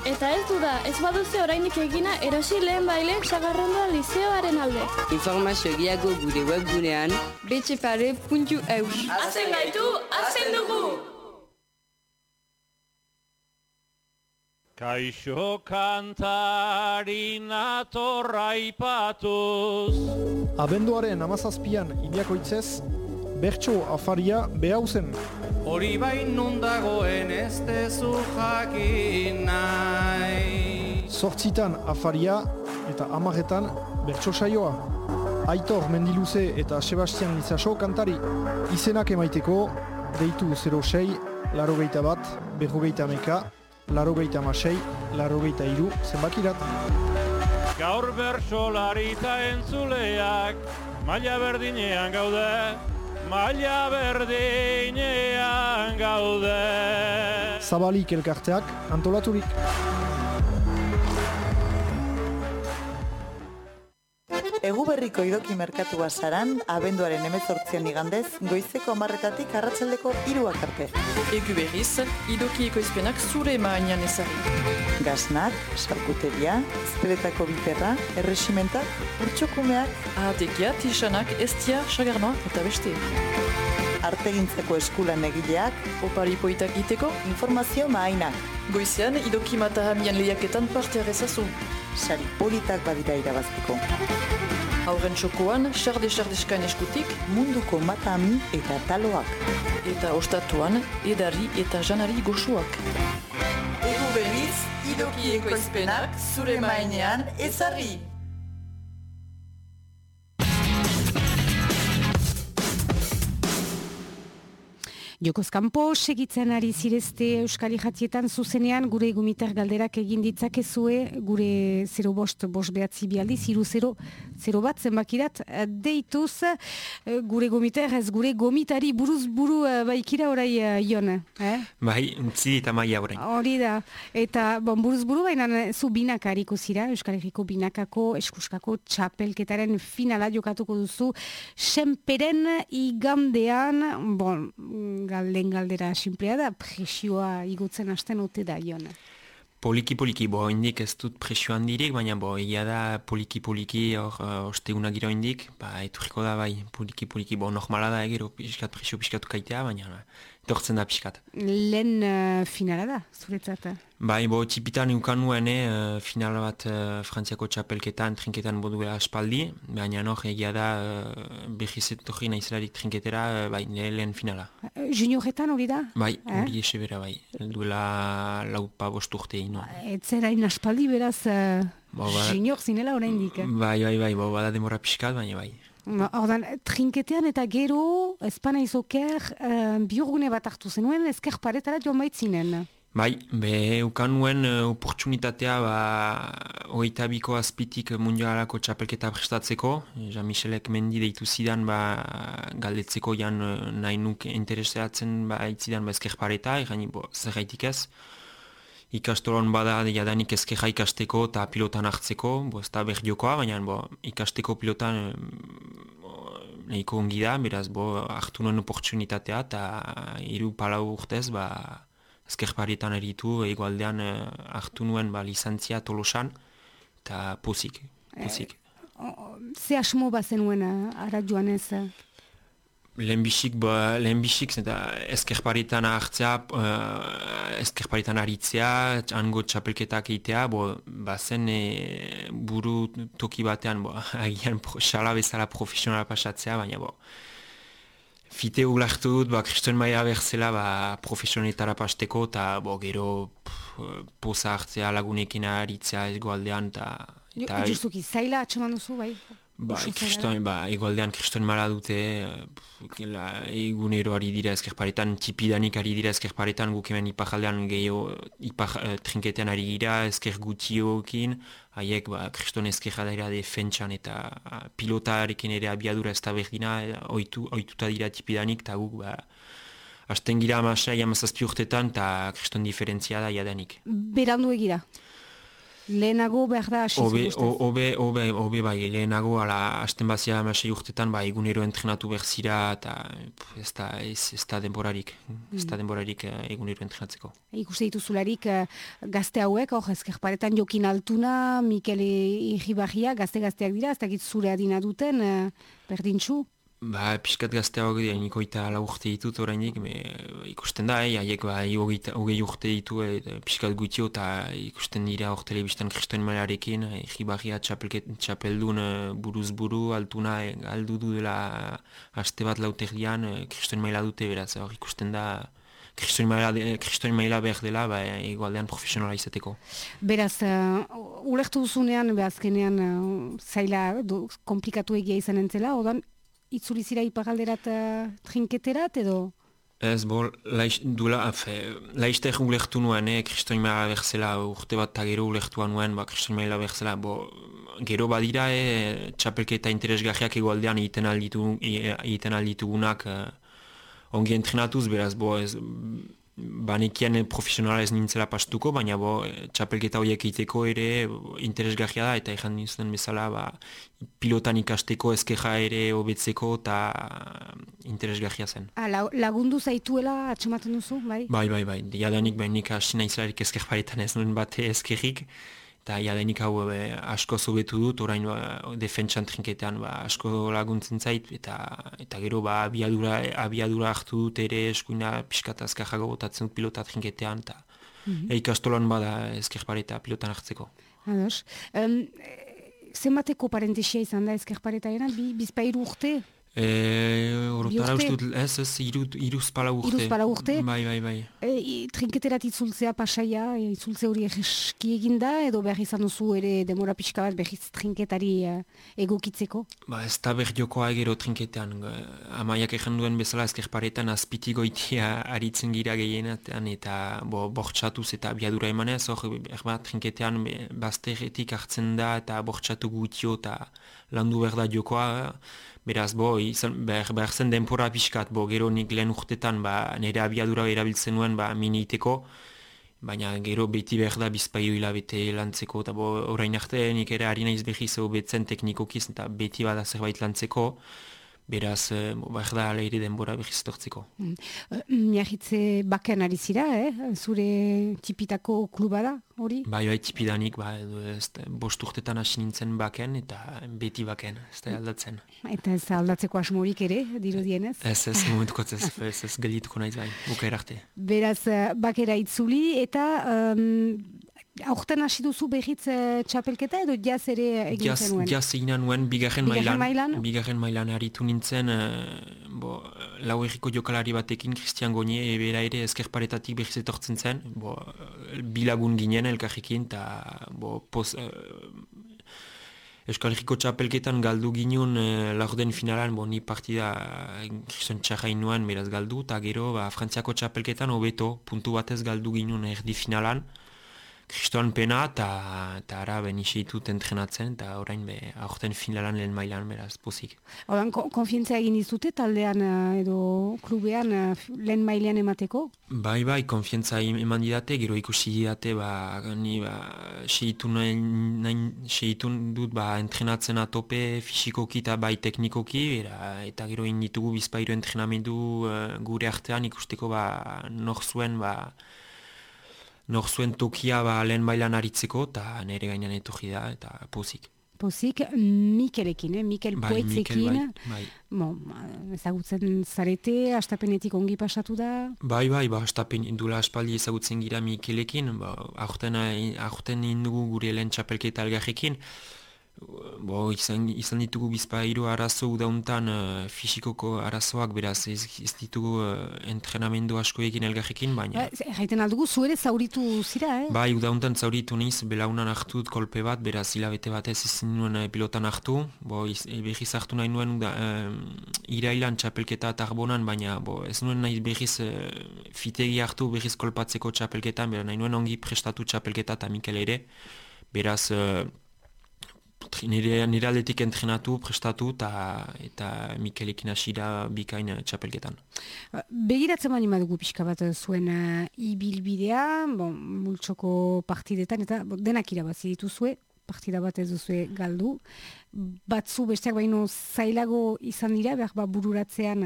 Eta ez du da, ez baduze orainik egina erosi lehen baile Sagarrondoa Lizeoaren alde. Informazio gehiago gure webgunean betxepare.eus Azen gaitu, azen dugu! Kaixo kantari natorra ipatuz Abenduaren amazazpian ibiakoitzez, bertso afaria behauzen. Hori bain nundagoen ez tezu jakin nahi. Zortzitan afaria eta amaretan bertso saioa. Aitor Mendiluze eta Sebastian Lizaso kantari. Izenak emaiteko, deitu 06, laro bat, berrogeita meka, laro geita masei, laro geita iru, zenbakirat. Gaur bersolarita entzuleak, maila berdinean gaude, maila berdinean gaude. Zabalik elkarteak antolaturik. Egu berriko idoki merkatua zaran, abenduaren emezortzian igandez, goizeko amarretatik arratsaldeko hiruak arte. Egu berriz, idoki ekoizpenak zure maainan ezari. Gaznak, sarkuteria, ezpeletako biterra, erresimentak, urtsokumeak, ahatekia, tisanak, estia, sagarnoa eta beste. Artegintzeko eskulan egileak, opari poitak iteko, informazio maainak. Goizean, idoki matahamian lehiaketan parte arrezazu. Sari politak badira irabaztiko. Hauren txokoan, xarde-xardeskain eskutik, munduko matami eta taloak. Eta ostatuan, edari eta janari goxuak. Ego berriz, idoki ekoizpenak, zure mainean, ezarri! Jokoz kanpo segitzen ari zirezte Euskali Jatietan zuzenean gure gumiter galderak egin ditzakezue gure 0 bost bost behatzi bialdi, ziru 0, 0 bat zenbakirat deituz eh, gure gumiter ez gure gomitari buruz buru baikira orai jon. Eh? Bai, utzi eta maia orain. Hori da, eta bon, buruz buru baina zu binakariko zira, Euskal Herriko binakako eskuskako txapelketaren finala jokatuko duzu senperen igandean, bon, galden galdera simplea da, presioa igutzen hasten ote da, Iona. Poliki poliki, bo, indik ez dut presio handirik, baina bo, egia da poliki poliki hor uh, osteguna giro indik, ba, eturriko da bai, poliki poliki, bo, normala da egero piskat presio piskatu kaitea, baina dortzen da piskat. Lehen uh, finala da, zuretzat? Bai, bo, txipitan ukan nuen, eh, final bat uh, frantziako txapelketan, trinketan boduela aspaldi, baina hor egia da uh, behiz etorri nahizelarik trinketera, uh, bai, lehen finala. Junioretan hori da? Bai, hori eh? ese bera bai, duela laupa bosturte ino. Ez zera inaspaldi beraz, uh, bo, ba, junior zinela orain dik. Bai, bai, bai, bo, bada demora piskat, baina bai. Ordan, trinketean eta gero, ezpana izoker, uh, biurgune bat hartu zenuen, ezker paretara joan baitzinen. Bai, be, ukan nuen uh, oportunitatea ba, oita biko azpitik mundialako txapelketa prestatzeko. Jean Michelek mendi deitu zidan ba, galdetzeko jan uh, nahi nuk interesatzen ba, itzidan ba, ezker pareta, egin bo, ez. Ikastoron bada jadanik ezkerra ikasteko eta pilotan hartzeko, bo, ez da behar baina bo, ikasteko pilotan nahiko ongi da, beraz bo, hartu nuen oportunitatea eta hiru palau urtez, ba, ezkerparietan eritu, egualdean eh, hartu nuen ba, licentzia tolosan, eta pozik, pozik. E, ze asmo bazen nuen ara joan ez? Lehenbixik, ba, lehenbixik, eta ezkerparietan hartzea, uh, ezkerparietan aritzea, hango txapelketak egitea, bo, bazen e, buru toki batean, bo, agian xala bezala profesionala pasatzea, baina bo, fite ulartu dut, ba, kristoen maia berzela, ba, profesionetara pasteko, eta bo, gero poza hartzea lagunekin aritzea egoaldean, eta... eta Justuki, zaila atxeman duzu, bai? Ba, kriston, ba, egoaldean kriston mala dute, egunero ari dira ezkerparetan, tipidanik ari dira ezkerparetan, guk hemen ipajaldean gehiago, ipar, uh, trinketean ari gira, ezker gutiokin, haiek, ba, kriston ezkerra daira defentsan eta uh, pilotarekin ere abiadura ez da berdina, oitu, oituta dira tipidanik, eta guk, ba, Asten gira amasai amazazpi urtetan, eta kriston diferentzia da jadanik. Berandu egira? Lehenago behar da hasi Obe, obe, obe, obe bai, lehenago ala hasten bazia amasei urtetan, ba, egunero entrenatu behar zira, eta ez da, ez, ez da denborarik, ez da mm. denborarik eh, egunero entrenatzeko. Ikuste dituzularik uh, gazte hauek, hor ezkerparetan jokin altuna, Mikel Iribarria, gazte-gazteak dira, ez dakit zure adina duten, uh, berdintxu? Ba, piskat gazteago dira, niko eta ala urte ditut orainik, me, ikusten da, eh, haiek ba, hogei urte ditu, e, piskat gutio, eta ikusten dira hor telebistan kristoen mailarekin, egibarria txapeldun buruz buru, altuna e, aldu du dela haste bat lauterian, e, kristoen maila dute, beraz, hor ikusten da, kristoen maila, kristoen maila behar dela, ba, egualdean profesionala izateko. Beraz, uh, ulertu duzunean, behazkenean, uh, zaila, komplikatu egia izan entzela, odan, itzuli zira ipagalderat uh, trinketerat edo? Ez, bo, laiz, duela, afe, laizte ulektu nuen, eh, kristoin maila berzela, urte bat eta gero ulektua nuen, ba, kristoin maila berzela, bo, gero badira, eh, txapelketa interesgarriak egualdean egiten alditu, egiten alditugunak, eh, ongi entrenatuz, beraz, bo, ez, banekian profesionala ez nintzela pastuko, baina bo, txapelketa horiek egiteko ere interesgarria da, eta ezan nintzen bezala ba, pilotan ikasteko ezkeja ere hobetzeko eta interesgarria zen. Ah, lagundu zaituela atxamaten duzu, bai? Bai, bai, bai. Jadanik, bai, nik hasi nahizelarik ezkerparetan ez nuen bate ezkerrik, eta jadenik hau be, asko zobetu dut, orain ba, defentsan trinketean ba, asko laguntzen zait, eta eta gero ba, abiadura, abiadura hartu dut ere eskuina piskatazka jago botatzen dut pilota trinketean, eta mm -hmm. eikastolan bada ezkerpareta pilotan hartzeko. Ados. Um, zenbateko parentesia izan da ezkerpareta bi, bizpairu urte? E, Orotara uste dut, ez, ez, iruz pala urte. Iruz pala urte? Bai, bai, bai. E, trinketerat itzultzea pasaia, e, itzultze hori egeski eginda, edo behar izan duzu ere demora pixka bat behiz trinketari uh, egokitzeko? Ba, ez da behar egero trinketean. Amaiak egin duen bezala ezkerparetan azpiti goitia aritzen gira gehienetan, eta bo, bortxatuz eta biadura emanez, hor, erba, trinketean bazteretik hartzen da, eta bortxatu gutio, eta landu behar da jokoa, Beraz, bo, izan, behar, behar zen denpora pixkat, bo, gero nik lehen urtetan, ba, nire abiadura erabiltzen nuen, ba, miniiteko, baina gero beti behar da bizpaio hilabete lantzeko, eta bo, orain arte, nik ere harina izbehiz betzen teknikokiz, eta beti bada zerbait lantzeko, beraz, eh, behar da aleire denbora behiz tortzeko. Mm. Uh, Miagitze baken ari zira, eh? zure tipitako kluba da, hori? Bai, bai, tipidanik, ba, ez, bost urtetan hasi nintzen baken, eta beti baken, ez da aldatzen. Eta ez aldatzeko asmorik ere, dirudienez? Ez, ez, momentuko ez, ez, ez, gelituko nahiz bai, buka erarte. Beraz, eh, bakera itzuli, eta um, Aurten hasi duzu behitz uh, txapelketa edo jaz ere egin zenuen? Jaz egin nuen, bigarren mailan, mailan? bigarren mailan haritu nintzen, uh, bo, lau erriko jokalari batekin, Christian Gonie, ebera ere ezkerparetatik behitz etortzen zen, bo, bilagun ginen elkarrekin, eta bo, pos, uh, Euskal Herriko txapelketan galdu ginen uh, laurden finalan, bo, ni partida uh, txarrain nuen, beraz galdu, eta gero, ba, frantziako txapelketan, hobeto, puntu batez galdu ginen erdi finalan, kristoan pena eta ara ben isitut entrenatzen eta orain be aurten finalan lehen mailan beraz pozik. Oran konfientzia egin dizute taldean eh, edo klubean eh, lehen mailean emateko? Bai bai konfientza eman didate gero ikusi didate ba ni ba seitun nain seitun dut ba entrenatzen atope fisikoki eta bai teknikoki era, eta gero in ditugu bizpairu entrenamendu uh, gure artean ikusteko ba nor zuen ba nor zuen tokia ba, lehen bailan aritzeko, eta nire gainean etorri da, eta pozik. Pozik, Mikelekin, eh? Mikel bai, Poetzekin. Bai, bai. Bon, ezagutzen zarete, astapenetik ongi pasatu da? Bai, bai, ba, astapen dula aspaldi ezagutzen gira Mikelekin, ba, aurten, aurten indugu gure lehen txapelketa algarrekin. Bo, izan, izan ditugu bizpa hiru arazo udauntan uh, fisikoko arazoak, beraz ez, ez ditugu uh, entrenamendu asko egin elgarrekin, baina... Ba, Jaiten aldugu, zuere zauritu zira, eh? Bai, udauntan zauritu niz, belaunan hartut kolpe bat, beraz hilabete batez ezin nuen uh, pilotan hartu, bo, iz, e, behiz hartu nahi nuen da, uh, irailan txapelketa tarbonan, baina bo, ez nuen nahi behiz uh, fitegi hartu behiz kolpatzeko txapelketan, beraz nahi nuen ongi prestatu txapelketa eta Mikel ere, beraz... Uh, nire, nire aldetik entrenatu, prestatu ta, eta Mikelekin asira bikain txapelketan. Begiratzen bani madugu pixka bat zuen uh, ibilbidea, bon, multsoko partidetan, eta bon, denak irabazi dituzue, partida bat ez duzue galdu. Batzu besteak baino zailago izan dira, behar ba bururatzean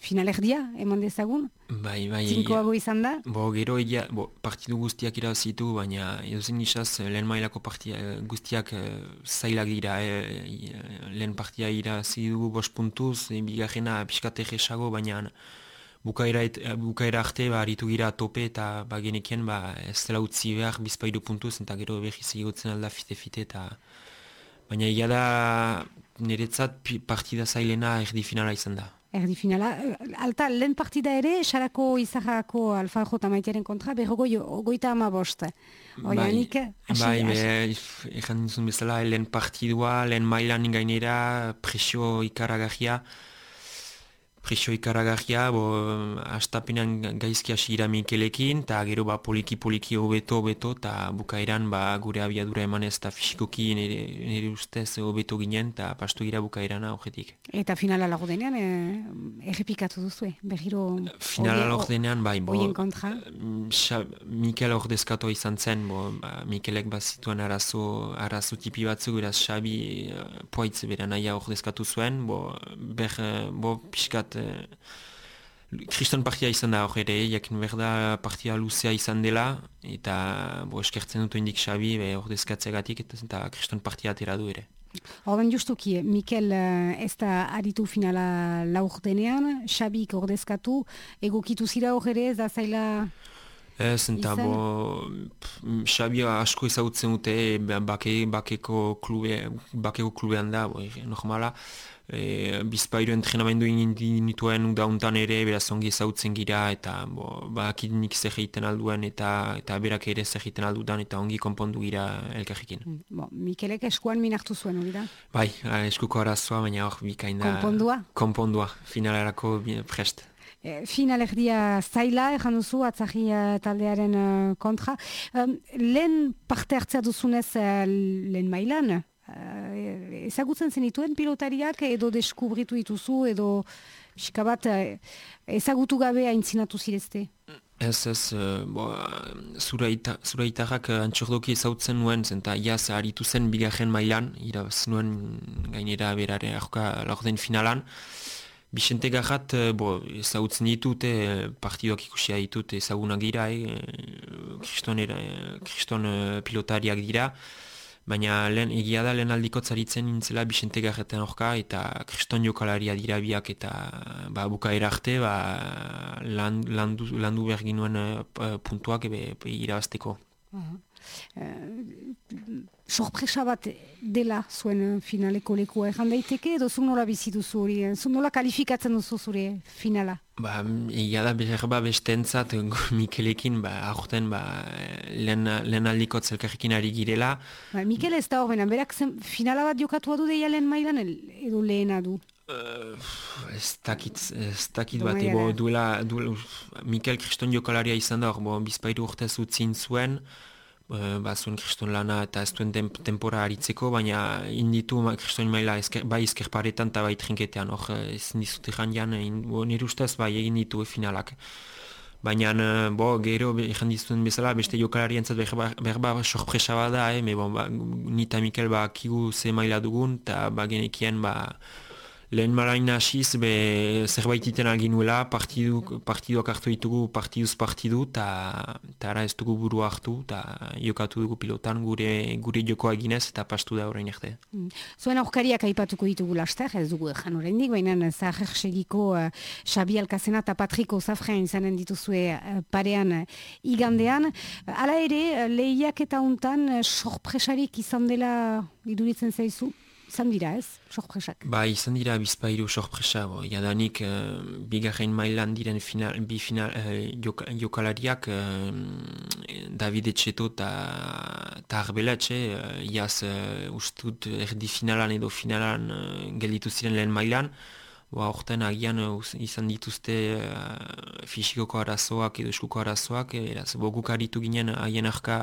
finalerdia, eman dezagun? Bai, bai. Zinkoago izan da? Bo, gero egia, bo, partidu guztiak irazitu, baina edozen nisaz lehen mailako partia, guztiak uh, zailak dira. Eh, lehen partia irazidu bos puntuz, e, bigarrena piskate jesago, baina bukaera, et, bukaera arte ba, aritu gira tope eta ba, genekien ba, ez dela utzi behar bizpairu puntuz, eta gero behiz egotzen alda fite-fite eta... Baina egia da niretzat partida zailena erdi finala izan da erdi finala. Alta, lehen partida ere, sarako izahako eta maitearen kontra, berrogo goita ama bost. Oianik, bai, bai, be, ekan duzun bezala, lehen partidua, lehen mailan gainera, presio ikaragahia, presio ikaragarria, bo, astapenean gaizki hasi gira Mikelekin, eta gero ba, poliki poliki hobeto hobeto, eta bukaeran ba, gure abiadura emanez eta fisikoki nire, nire ustez hobeto ginen, eta pastu gira bukaerana horretik. Eta finala lagu denean, eh, errepikatu duzu, eh? behiro... Finala lagu denean, bai, bo, kontra? Mikel hor dezkatu izan zen, bo, ba, Mikelek bazituen arazo, arazo tipi batzu, beraz Xabi uh, poaitz bera naia hor dezkatu zuen, bo, ber, bo, piskat kriston partia izan da hor ere, jakin berda partia luzea izan dela, eta bo, eskertzen dut indik Xabi hor dezkatzegatik, eta, kriston partia atera du ere. Horren justuki, Mikel ez da aritu finala laur denean, Xabik ordezkatu, egokitu zira hor ere, ez da zaila... Ez, eta bo, Xabi asko ezagutzen dute, bake, bakeko, klube, bakeko klubean da, bo, normala, e, bizpairu entrenamendu egin dituen dauntan ere, beraz ongi ezautzen gira, eta bo, bakit nik zer egiten alduen, eta, eta berak ere zer egiten aldudan, eta ongi konpondu gira elkarrekin. Mm, bo, Mikelek eskuan minartu zuen, hori da? Bai, eskuko arazoa, baina hor bikain da... Konpondua? Konpondua, finalerako prest. E, finalerdia zaila, ejan duzu, atzahi taldearen uh, kontra. Um, lehen parte hartzea duzunez uh, lehen mailan, uh, ezagutzen zenituen pilotariak edo deskubritu dituzu edo pixka uh, ezagutu gabe aintzinatu zirezte? Ez, ez, uh, zura, ita, zura itarrak uh, antxordoki ezautzen nuen, zenta iaz aritu zen bigarren mailan, irabaz nuen gainera berare aurka laurden finalan. Bixente garrat, bo, ezagutzen ditut, eh, partidoak ikusia ditut ezagunak dira, eh, kriston, kriston pilotariak dira. Baina lehen egia da lehen aldiko zaritzen nintzela Bixente Garreten orka eta kriston jokalaria dira biak eta ba, buka erarte ba, land, landu, landu behar ginuen uh, puntuak ebe, irabazteko. Uh sorpresa bat dela zuen finaleko lekua erran daiteke edo zu nola bizitu zuri, zu nola kalifikatzen duzu zure finala? Ba, egia da behar ba bestentzat Mikelekin, ba, aurten ba, lehen, lehen aldiko zelkarrekin ari girela. Ba, Mikel ez da horrenan, berak zen, finala bat jokatu adu deia lehen mailan edo lehena du? Uh, ez dakit, ez dakit bat, ebo duela, duela, Mikel kriston jokalaria izan da, bo, bizpairu urtez utzin zuen, uh, ba, zuen kriston lana eta ez duen temp tempora aritzeko, baina inditu kriston maila ezker, bai izkerparetan eta bai trinketean, hor ez dizute jandian, nire ustez bai egin ditu e finalak. Baina, bo, gero, egin dizuen bezala, beste jokalari entzat behar ba, sorpresa bada, eh, me, bon, ba, nita Mikel ba, kigu ze maila dugun, eta ba, genekien, ba, lehen marain hasiz, be, zerbait iten alginuela, partidu, partiduak hartu ditugu partiduz partidu, eta ara ez dugu buru hartu, eta jokatu dugu pilotan gure gure jokoa eginez, eta pastu da horrein arte. Mm. Zuen aurkariak aipatuko ditugu laster, ez dugu ejan oraindik, baina zaher segiko uh, Xabi Alkazena eta Patriko Zafrean izanen dituzue uh, parean uh, igandean. Hala ere, lehiak eta untan uh, sorpresarik izan dela iduritzen zaizu? Izan dira ez, sorpresak? Ba, izan dira bizpairu sorpresa, bo. Jadanik, uh, bigarren mailan diren final, bi final, uh, jokalariak uh, David Etxeto eta Arbelatxe, uh, iaz uh, ustut erdi finalan edo finalan uh, gelditu ziren lehen mailan, Ba, orten agian izan dituzte uh, fisikoko arazoak edo eskuko arazoak, eraz, boguk aritu ginen haien arka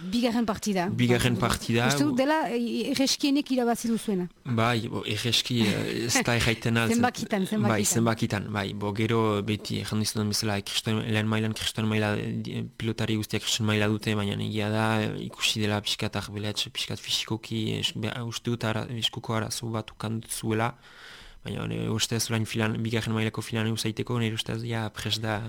Bigarren partida. Bigarren partida. Uste dut dela erreskienek irabazi duzuena. Bai, bo, erreski ez da erraiten altzen. zenbakitan, zenbakitan. Bai, zenbakitan. Bai, bo, gero beti erran dizuten bezala lehen mailan kriston maila pilotari guztiak kriston maila dute, baina egia da ikusi dela pixkat arbelatx, pixkat fisikoki uste dut ara, eskuko arazo bat ukandut zuela. Baina uste ez filan, bigarren mailako filan eusaiteko, nire uste ja pres da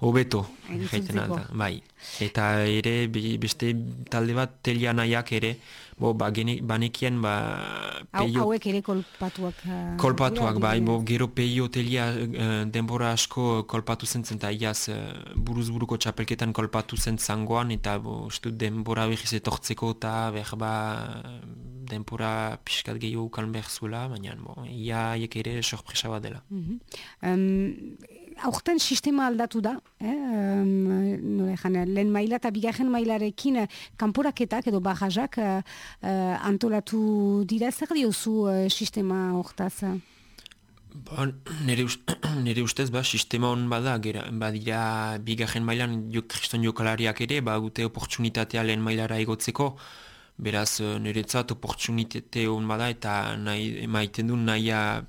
hobeto jaiten alda, bai. Eta ere, beste talde bat telia nahiak ere, bo, ba, gene, banekien, ba... Peio, hauek ere kolpatuak... Uh, kolpatuak, bai, bo, gero peio telia uh, denbora asko kolpatu zen zen, eta iaz uh, buruz buruko txapelketan kolpatu zen zangoan, eta bo, stu denbora behiz etortzeko, eta behar ba, denbora pixkat gehiago ukan behar zuela, baina, bo, ia ere sorpresa bat dela. Mm -hmm aurten sistema aldatu da, eh? um, lehen maila eta bigarren mailarekin eh, kanporaketak edo barrazak uh, antolatu dira, zer diozu uh, sistema hortaz? Ba, nire, nire ustez, ba, sistema hon bada, gera, badira bigarren mailan jo, kriston jokalariak ere, ba, gute oportunitatea lehen mailara egotzeko, beraz niretzat oportunitate hon bada eta nahi, maiten du nahia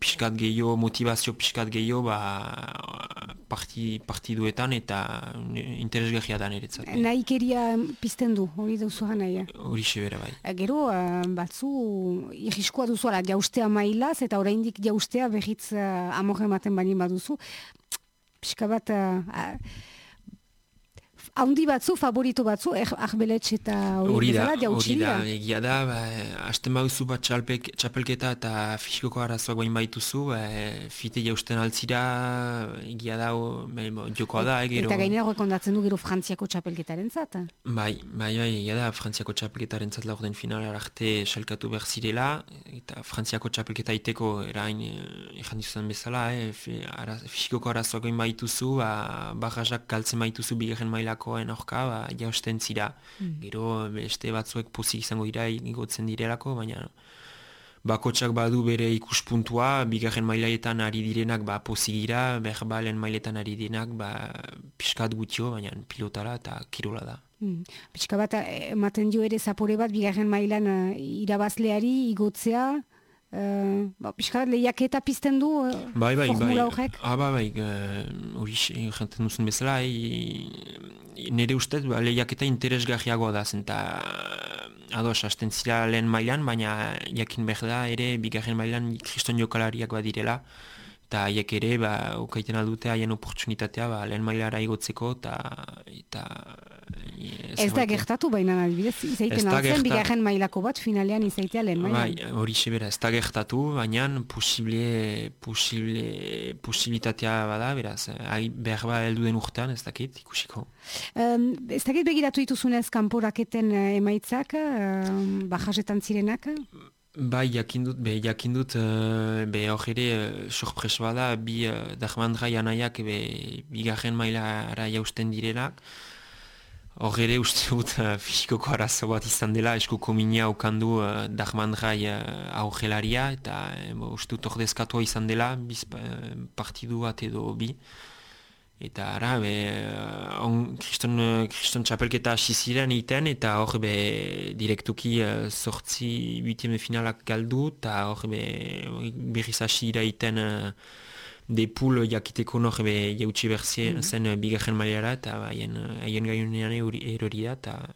pixkat gehiago, motivazio pixkat gehiago, ba, parti, partiduetan eta interesgahia da niretzat. Nahikeria pizten du, hori duzu nahi. Hori sebera bai. Eh, gero, uh, batzu, irriskoa duzu, ala, jaustea mailaz, eta oraindik jaustea uh, amorre ematen bani baduzu. Pixka bat, uh, haundi batzu, favorito batzu, er, ahbeletxe eta hori da, hori da, egia da, ba, hasten bat txalpek, txapelketa eta fisikoko arazoak bain baituzu, ba, fite jausten altzira, egia da, jokoa da, egero. Eta gainera rekondatzen du gero Frantziako txapelketaren zat? Bai, bai, bai, egia da, Frantziako txapelketaren zat laur den finala arte salkatu behar zirela, eta Frantziako txapelketa iteko erain, ezan dizuen bezala, eh, fisikoko arazoak bain baituzu, ba, barrazak galtzen baituzu bigarren mailako jokoen orka, ba, jausten zira. Mm. Gero beste batzuek pozik izango dira igotzen direlako, baina bakotsak badu bere ikuspuntua, bigarren mailaetan ari direnak ba, pozik dira, behar balen mailetan ari direnak ba, piskat gutio, baina pilotara eta kirola da. Mm. Piska bat, ematen dio ere zapore bat, bigarren mailan uh, irabazleari igotzea, Uh, ba, lehiak eta pizten du uh, bai, bai, formula bai. Ah, bai, bai, hori uh, jantzen duzun bezala, nire ustez ba, lehiak eta interesgarriagoa da zen, eta ados, hasten zira lehen mailan, baina jakin behar da ere, bigarren mailan kriston jokalariak badirela, eta haiek ere, ba, ukaiten aldute haien oportunitatea, ba, lehen mailara igotzeko, eta Ez da gertatu baina adibidez, izaiten altzen, bigarren mailako bat finalean izaitea lehen mailan. Bai, hori sebera, ez da gertatu, baina posible, posible, posibilitatea bada, beraz, behar ba heldu den urtean, ez dakit, ikusiko. Um, ez dakit begiratu dituzunez kanporaketen uh, emaitzak, uh, bajasetan zirenak? Bai, jakindut, be, jakindut, uh, be, hor ere, uh, sorpreso bada, bi, uh, dahmandra janaiak, be, bigarren mailara jausten direnak, Hor ere uste dut uh, fisikoko arazo bat izan dela, eskuko minia okandu uh, eh, Dahmandrai uh, eh, aurrelaria, eta uh, uste dut ordezkatua izan dela, biz uh, partidu bat edo bi. Eta ara, be, uh, on, kriston, uh, kriston txapelketa hasi ziren iten, eta hor be, direktuki uh, sortzi bitime finalak galdu, eta hor be, berriz hasi iten de pool jakiteko nor be jautsi berzi mm -hmm. zen uh, bigarren mailara eta haien haien gaiunean erori da eta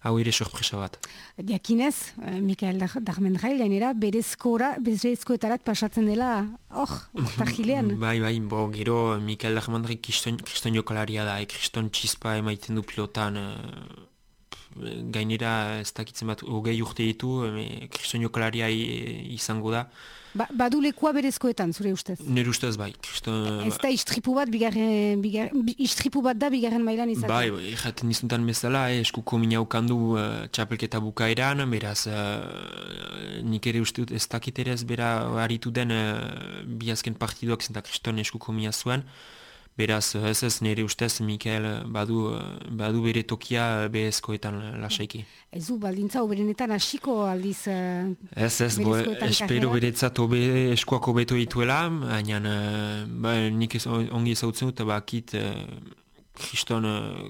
hau ere sorpresa bat. Diakinez, eh, Mikael Darmendrail, gainera, berezkora, berezkoetarat pasatzen dela, hor, tajilean. Bai, bai, bo, gero Mikael Darmendrail kriston, kriston jokalaria da, kriston txispa emaiten du pilotan, e, gainera ez dakitzen bat, hogei urte ditu, e, kriston jokalaria izango da, Ba, badu lekua berezkoetan, zure ustez? Nire ustez bai. Kristo, ez da istripu bat, bigarren, bigarren, istripu bat da bigarren mailan izaten? Bai, bai, jaten nizuntan bezala, eh, eskuko mina ukandu uh, txapelketa bukaeran, beraz, uh, nik ere uste dut ez dakit ere ez bera haritu den uh, bi azken partiduak zenta kriston eskuko mina zuen. Beraz, ez ez nire ustez, Mikael, badu, badu bere tokia berezkoetan lasaiki. Ez du, baldintza oberenetan hasiko aldiz uh, Ez ez, bo, espero beretzat obe, eskuak obeto dituela, baina ba, nik ez, ongi ezautzen dut, bakit kriston,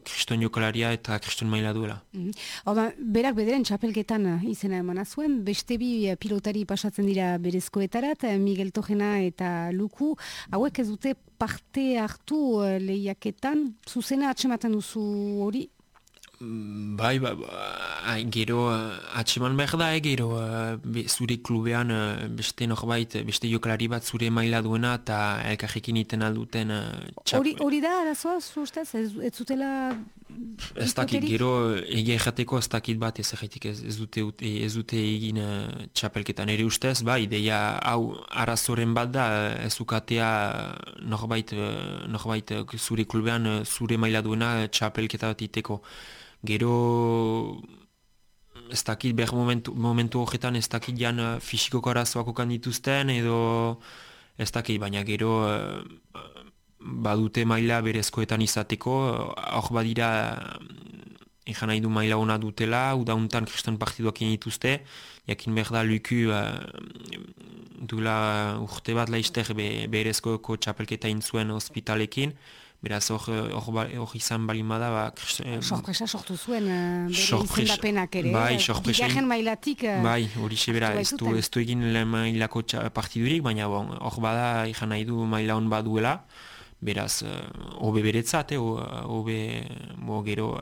kriston jokalaria eta kriston maila duela. Mm -hmm. berak bederen txapelketan izena emana zuen, beste bi pilotari pasatzen dira berezkoetarat, Miguel Tojena eta Luku, hauek ez dute parte hartu lehiaketan, zuzena atxematen duzu hori, Bai, ba, ba, gero atseman behar da, eh, gero zure klubean beste norbait, beste jokalari bat zure maila duena eta elkarrekin iten alduten txap... Hori da, arazoa, ustez, ez, ez zutela... Ez dakit, gero egia errateko ez dakit bat ez erratik ez, ez, dute, ez dute egin txapelketan. Ere ustez, ba, ideia hau arazoren bat da, ez ukatea norbait, norbait zure klubean zure maila duena txapelketa bat iteko gero ez dakit behar momentu, momentu horretan ez dakit jan uh, fisikoko arazoak okan dituzten edo ez dakit baina gero uh, badute maila berezkoetan izateko hor badira Ejan nahi du maila hona dutela, udauntan kriston partiduak dituzte, jakin behar da luku uh, dula urte bat laizter be, berezkoeko txapelketa intzuen ospitalekin, Beraz, hor ba, izan bali ma da, ba... Eh, sorpresa sortu zuen, uh, bere izendapenak ere. Bai, sorpresa. Bigarren mailatik... Uh, bai, hori bera, ez du, ez du egin lehen mailako partidurik, baina bon, hor bada, ikan nahi du maila hon baduela. Beraz, uh, obe beretzat, eh, obe, bo, gero,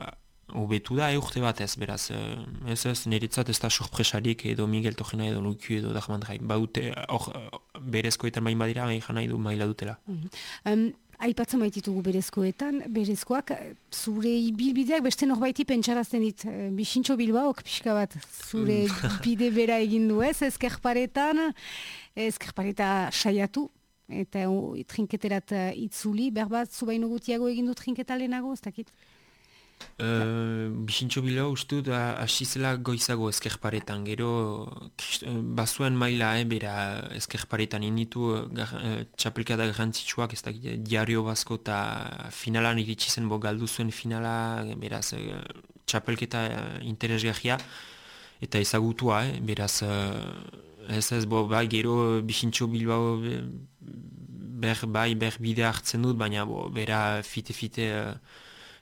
obetu da, eurte bat ez, beraz, uh, ez ez, niretzat ez da sorpresarik edo Miguel Tojena edo Lukiu edo Dagmandrai. Baute, hor, berezkoetan bain badira, ikan nahi du maila dutela. Mm Aipatzen baititugu berezkoetan, berezkoak zure bilbideak beste norbaiti pentsarazten dit. Eh, Bixintxo bilbaok pixka bat zure mm. bide bera egin du ez, ezkerparetan, ezkerpareta saiatu, eta trinketerat eh, itzuli, berbat zubaino gutiago egin du trinketa lehenago, ez dakit? Uh, Bixintxo bila ustu da asizela goizago ezkerparetan, gero bazuen maila eh, bera ezkerparetan inditu uh, uh, txapelkada garantzitsuak ez da diario bazko eta finalan iritsi zen bo galdu zuen finala beraz uh, txapelketa interesgahia eta ezagutua, eh, beraz ez ez bo bai gero Bixintxo bilbao ber bai ber bide hartzen dut, baina bo bera fite-fite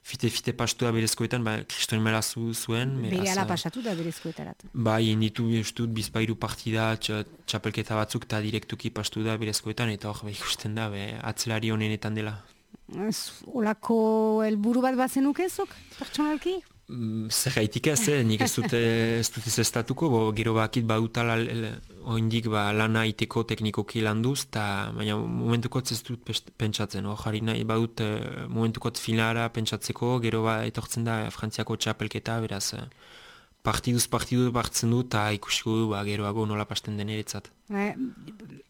fite-fite pastua berezkoetan, ba, kriston mela zu, zuen. Bere ala pasatu da berezkoetarat. Bai, inditu estut bizpairu partida txapelketa batzuk eta direktuki pastu da berezkoetan, eta hor, ikusten da, be, atzelari honenetan dela. Olako helburu bat bazenuk ezok, pertsonalki? Mm, zer gaitik ez, eh? nik ez dute ez dute zestatuko, bo, gero bakit bautala oindik ba, lana iteko teknikoki landuz, eta baina momentukot ez dut pentsatzen, oh, jarri nahi badut uh, momentukot finara pentsatzeko, gero ba, etortzen da frantziako txapelketa, beraz uh, partiduz partidu bartzen du, eta ikusiko du ba, geroago nola pasten den eretzat. Eh,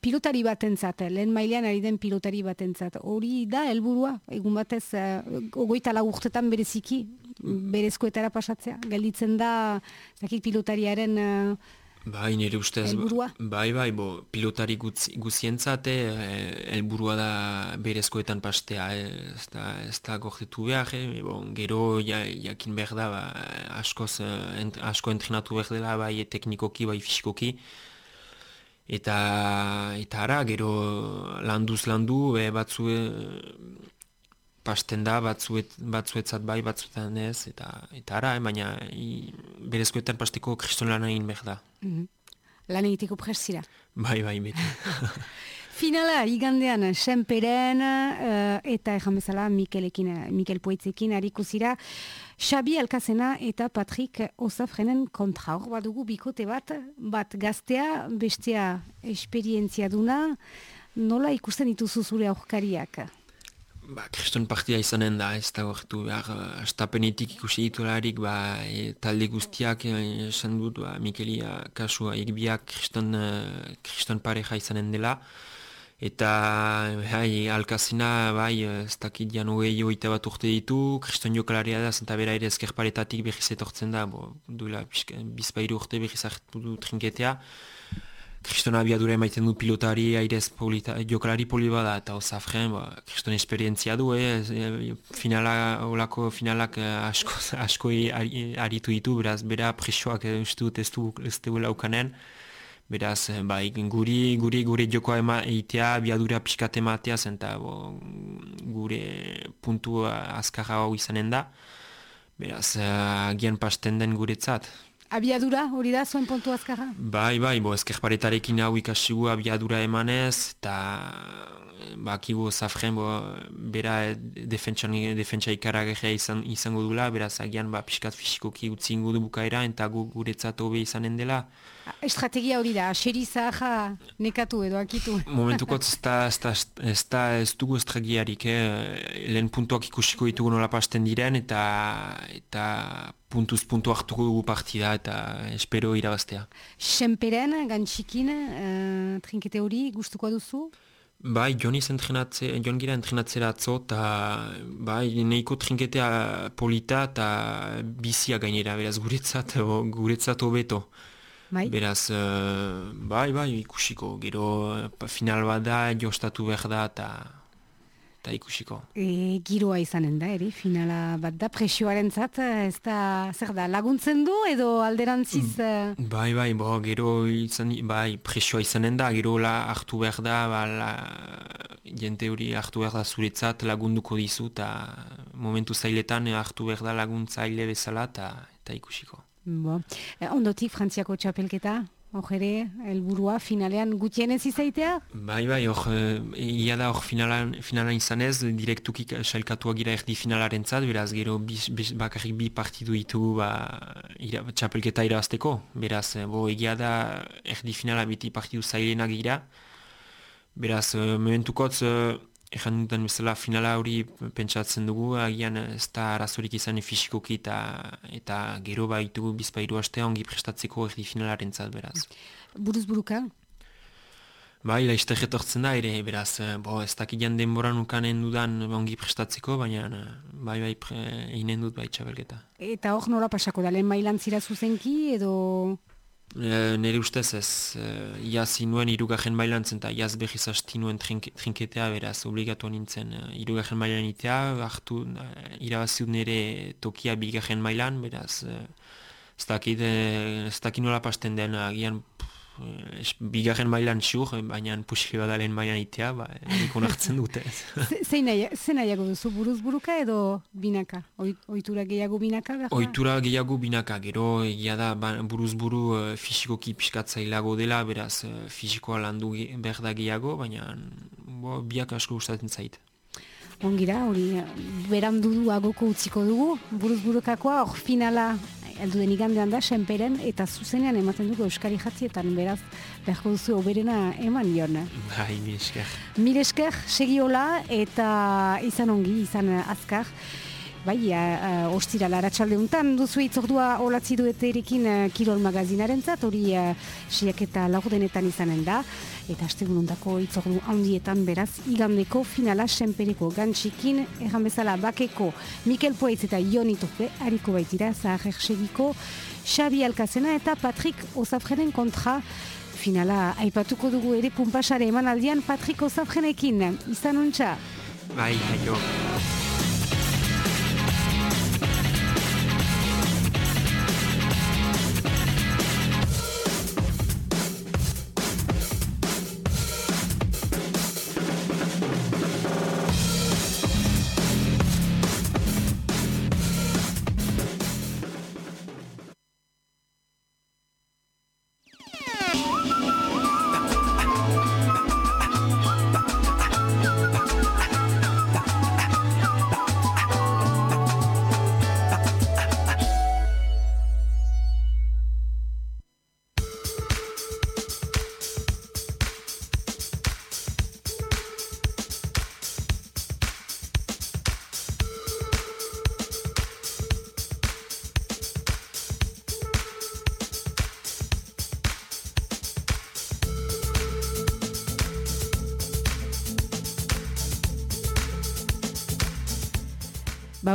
pilotari batentzat, lehen mailean ari den pilotari batentzat, hori da helburua egun batez, uh, ogoita lagurtetan bereziki, berezkoetara pasatzea, gelditzen da, zakit pilotariaren... Bai, nire ustez, bai, bai, bo, pilotari guzientzate, eh, helburua da berezkoetan pastea, eh, ez da, ez da gortetu behar, eh, bon, gero ja, jakin behar da, ba, askoz, ent, asko entrenatu behar dela, bai, teknikoki, bai, fisikoki, eta, eta ara, gero landuz landu, e, batzu, pasten da batzuet, batzuetzat bai batzuetan ez eta eta ara, eh, baina berezkoetan pasteko kriston lan egin behar da. Mm -hmm. Lan egiteko presira. Bai, bai, beti. Finala, igandean, Senperen, uh, eta ejan bezala, Mikelekin, Mikel Poitzekin, hariko zira, Xabi Alkazena eta Patrik Osafrenen kontra. Hor badugu bikote bat, bat gaztea, bestea esperientzia duna, nola ikusten dituzu zure aurkariak? Ba, kriston partia izanen da, ez da horretu behar, uh, astapenetik ikusi ditularik, ba, e, talde guztiak e, esan dut, ba, Mikelia kasua egbiak kriston, uh, kriston pareja izanen dela, eta hai, alkazina, bai, ez dakit jan hogei oita bat urte ditu, kriston jokalaria da, zenta bera ere ezker paretatik behiz etortzen da, bo, duela bizpairu urte behiz hartu du trinketea, Kriston abiadura emaiten du pilotari, airez polita, jokalari poli bada, eta osafren, ba, kriston esperientzia du, eh? finala, olako finalak eh, asko, asko aritu ditu, beraz, bera presioak eh, uste dut ez du, ez du laukanen, beraz, eh, ba, guri, guri, guri jokoa ema eitea, abiadura pixkat ematea, zenta bo, gure puntu azkarra hau izanen da, beraz, agian pasten den guretzat. Abiadura, hori da, zuen puntu azkarra? Bai, bai, bo, ezkerparetarekin hau ikasigu abiadura emanez, eta bakigu zafren, bo, bera defentsa ikaragerea izan, izango dula, beraz agian ba, piskat fisikoki utzi ingo du bukaera, eta gu, guretzat hobe izanen dela. Estrategia hori da, xeri zaha nekatu edo akitu. Momentuko ez da, ez da, ez dugu estrategiarik, eh? lehen puntuak ikusiko ditugu nola pasten diren, eta, eta puntuz puntu hartuko dugu partida eta espero irabaztea. Senperen, gantxikin, uh, trinkete hori gustuko duzu? Bai, joniz entrenatze, jon gira entrenatzera atzo, eta bai, nahiko trinketea polita eta bizia gainera, beraz guretzat, guretzat hobeto. Bai. Beraz, uh, bai, bai, ikusiko, gero final bat da, jostatu behar da, eta eta ikusiko. E, giroa izanen da, eri, finala bat da, presioaren zat, ez da, zer da, laguntzen du edo alderantziz? Mm, bai, bai, bo, gero izan, bai, presioa izanen da, gero la hartu behar da, ba, la, jente hori hartu behar da zuretzat lagunduko dizu, eta momentu zailetan hartu behar da laguntzaile bezala, eta ikusiko. Bo. E, ondotik, Frantziako txapelketa? Hor ere, helburua finalean gutienez izaitea? Bai, bai, hor, ia da hor finalan, finalan izanez, direktukik sailkatua gira erdi finalaren zat, beraz, gero bakarrik bi partidu ditu ba, ira, txapelketa irabazteko, beraz, bo, egia da erdi finala biti partidu zailenak gira, beraz, momentukotz, Ejan duten bezala finala hori pentsatzen dugu, agian ez da arazorik izan fisikoki eta, eta gero baitu bizpairu astea ongi prestatzeko erdi finalaren zat, beraz. Buruz buruka? Bai, laizte etortzen da, ere, beraz, bo, ez dakit jan denboran ukanen dudan ongi prestatzeko, baina bai, bai, eginen dut bai txabelgeta. Eta hor nola pasako da, lehen mailan zira zuzenki, edo... E, nire ustez ez, e, iaz inuen irugajen mailan zen eta iaz behiz hasti nuen trinketea beraz obligatu nintzen e, irugajen mailan itea, hartu irabaziut nire tokia bigajen mailan, beraz ez dakit, ez dakit nola pasten den, agian es, bigarren mailan txur, baina pusik badalen mailan itea, ba, ikon hartzen dute. Zein nahiago duzu, buruz buruka edo binaka? Oitura gehiago binaka? Berda? Oitura gehiago binaka, gero egia da ba, buruz buru uh, fisikoki piskatzailago dela, beraz uh, fisikoa landu berda gehiago, baina bo, biak asko gustatzen zait. Ongira, hori berandu duagoko utziko dugu, buruz burukakoa, hor finala eldu den igandean da, senperen, eta zuzenean ematen dugu Euskari jatzietan, beraz, beharko duzu oberena eman joan. Bai, mi esker. Mi esker, segiola, eta izan ongi, izan azkar. Bai, uh, ostira laratxalde untan, duzu itzordua olatzi dueterekin uh, Kirol magazinaren zat, hori uh, siak eta laurdenetan izanen da, eta astegun ondako itzordu handietan beraz, igandeko finala senpereko gantxikin, erran bezala bakeko Mikel Poetz eta Ioni Tope, hariko baitira, zaharrek segiko, Xabi Alkazena eta Patrik Osafrenen kontra, finala aipatuko dugu ere pumpasare eman aldian Patrik Osafrenekin, izan untxa? Bai, aio.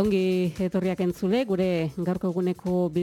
Ongi etorriak entzule, gure gaurko eguneko bildu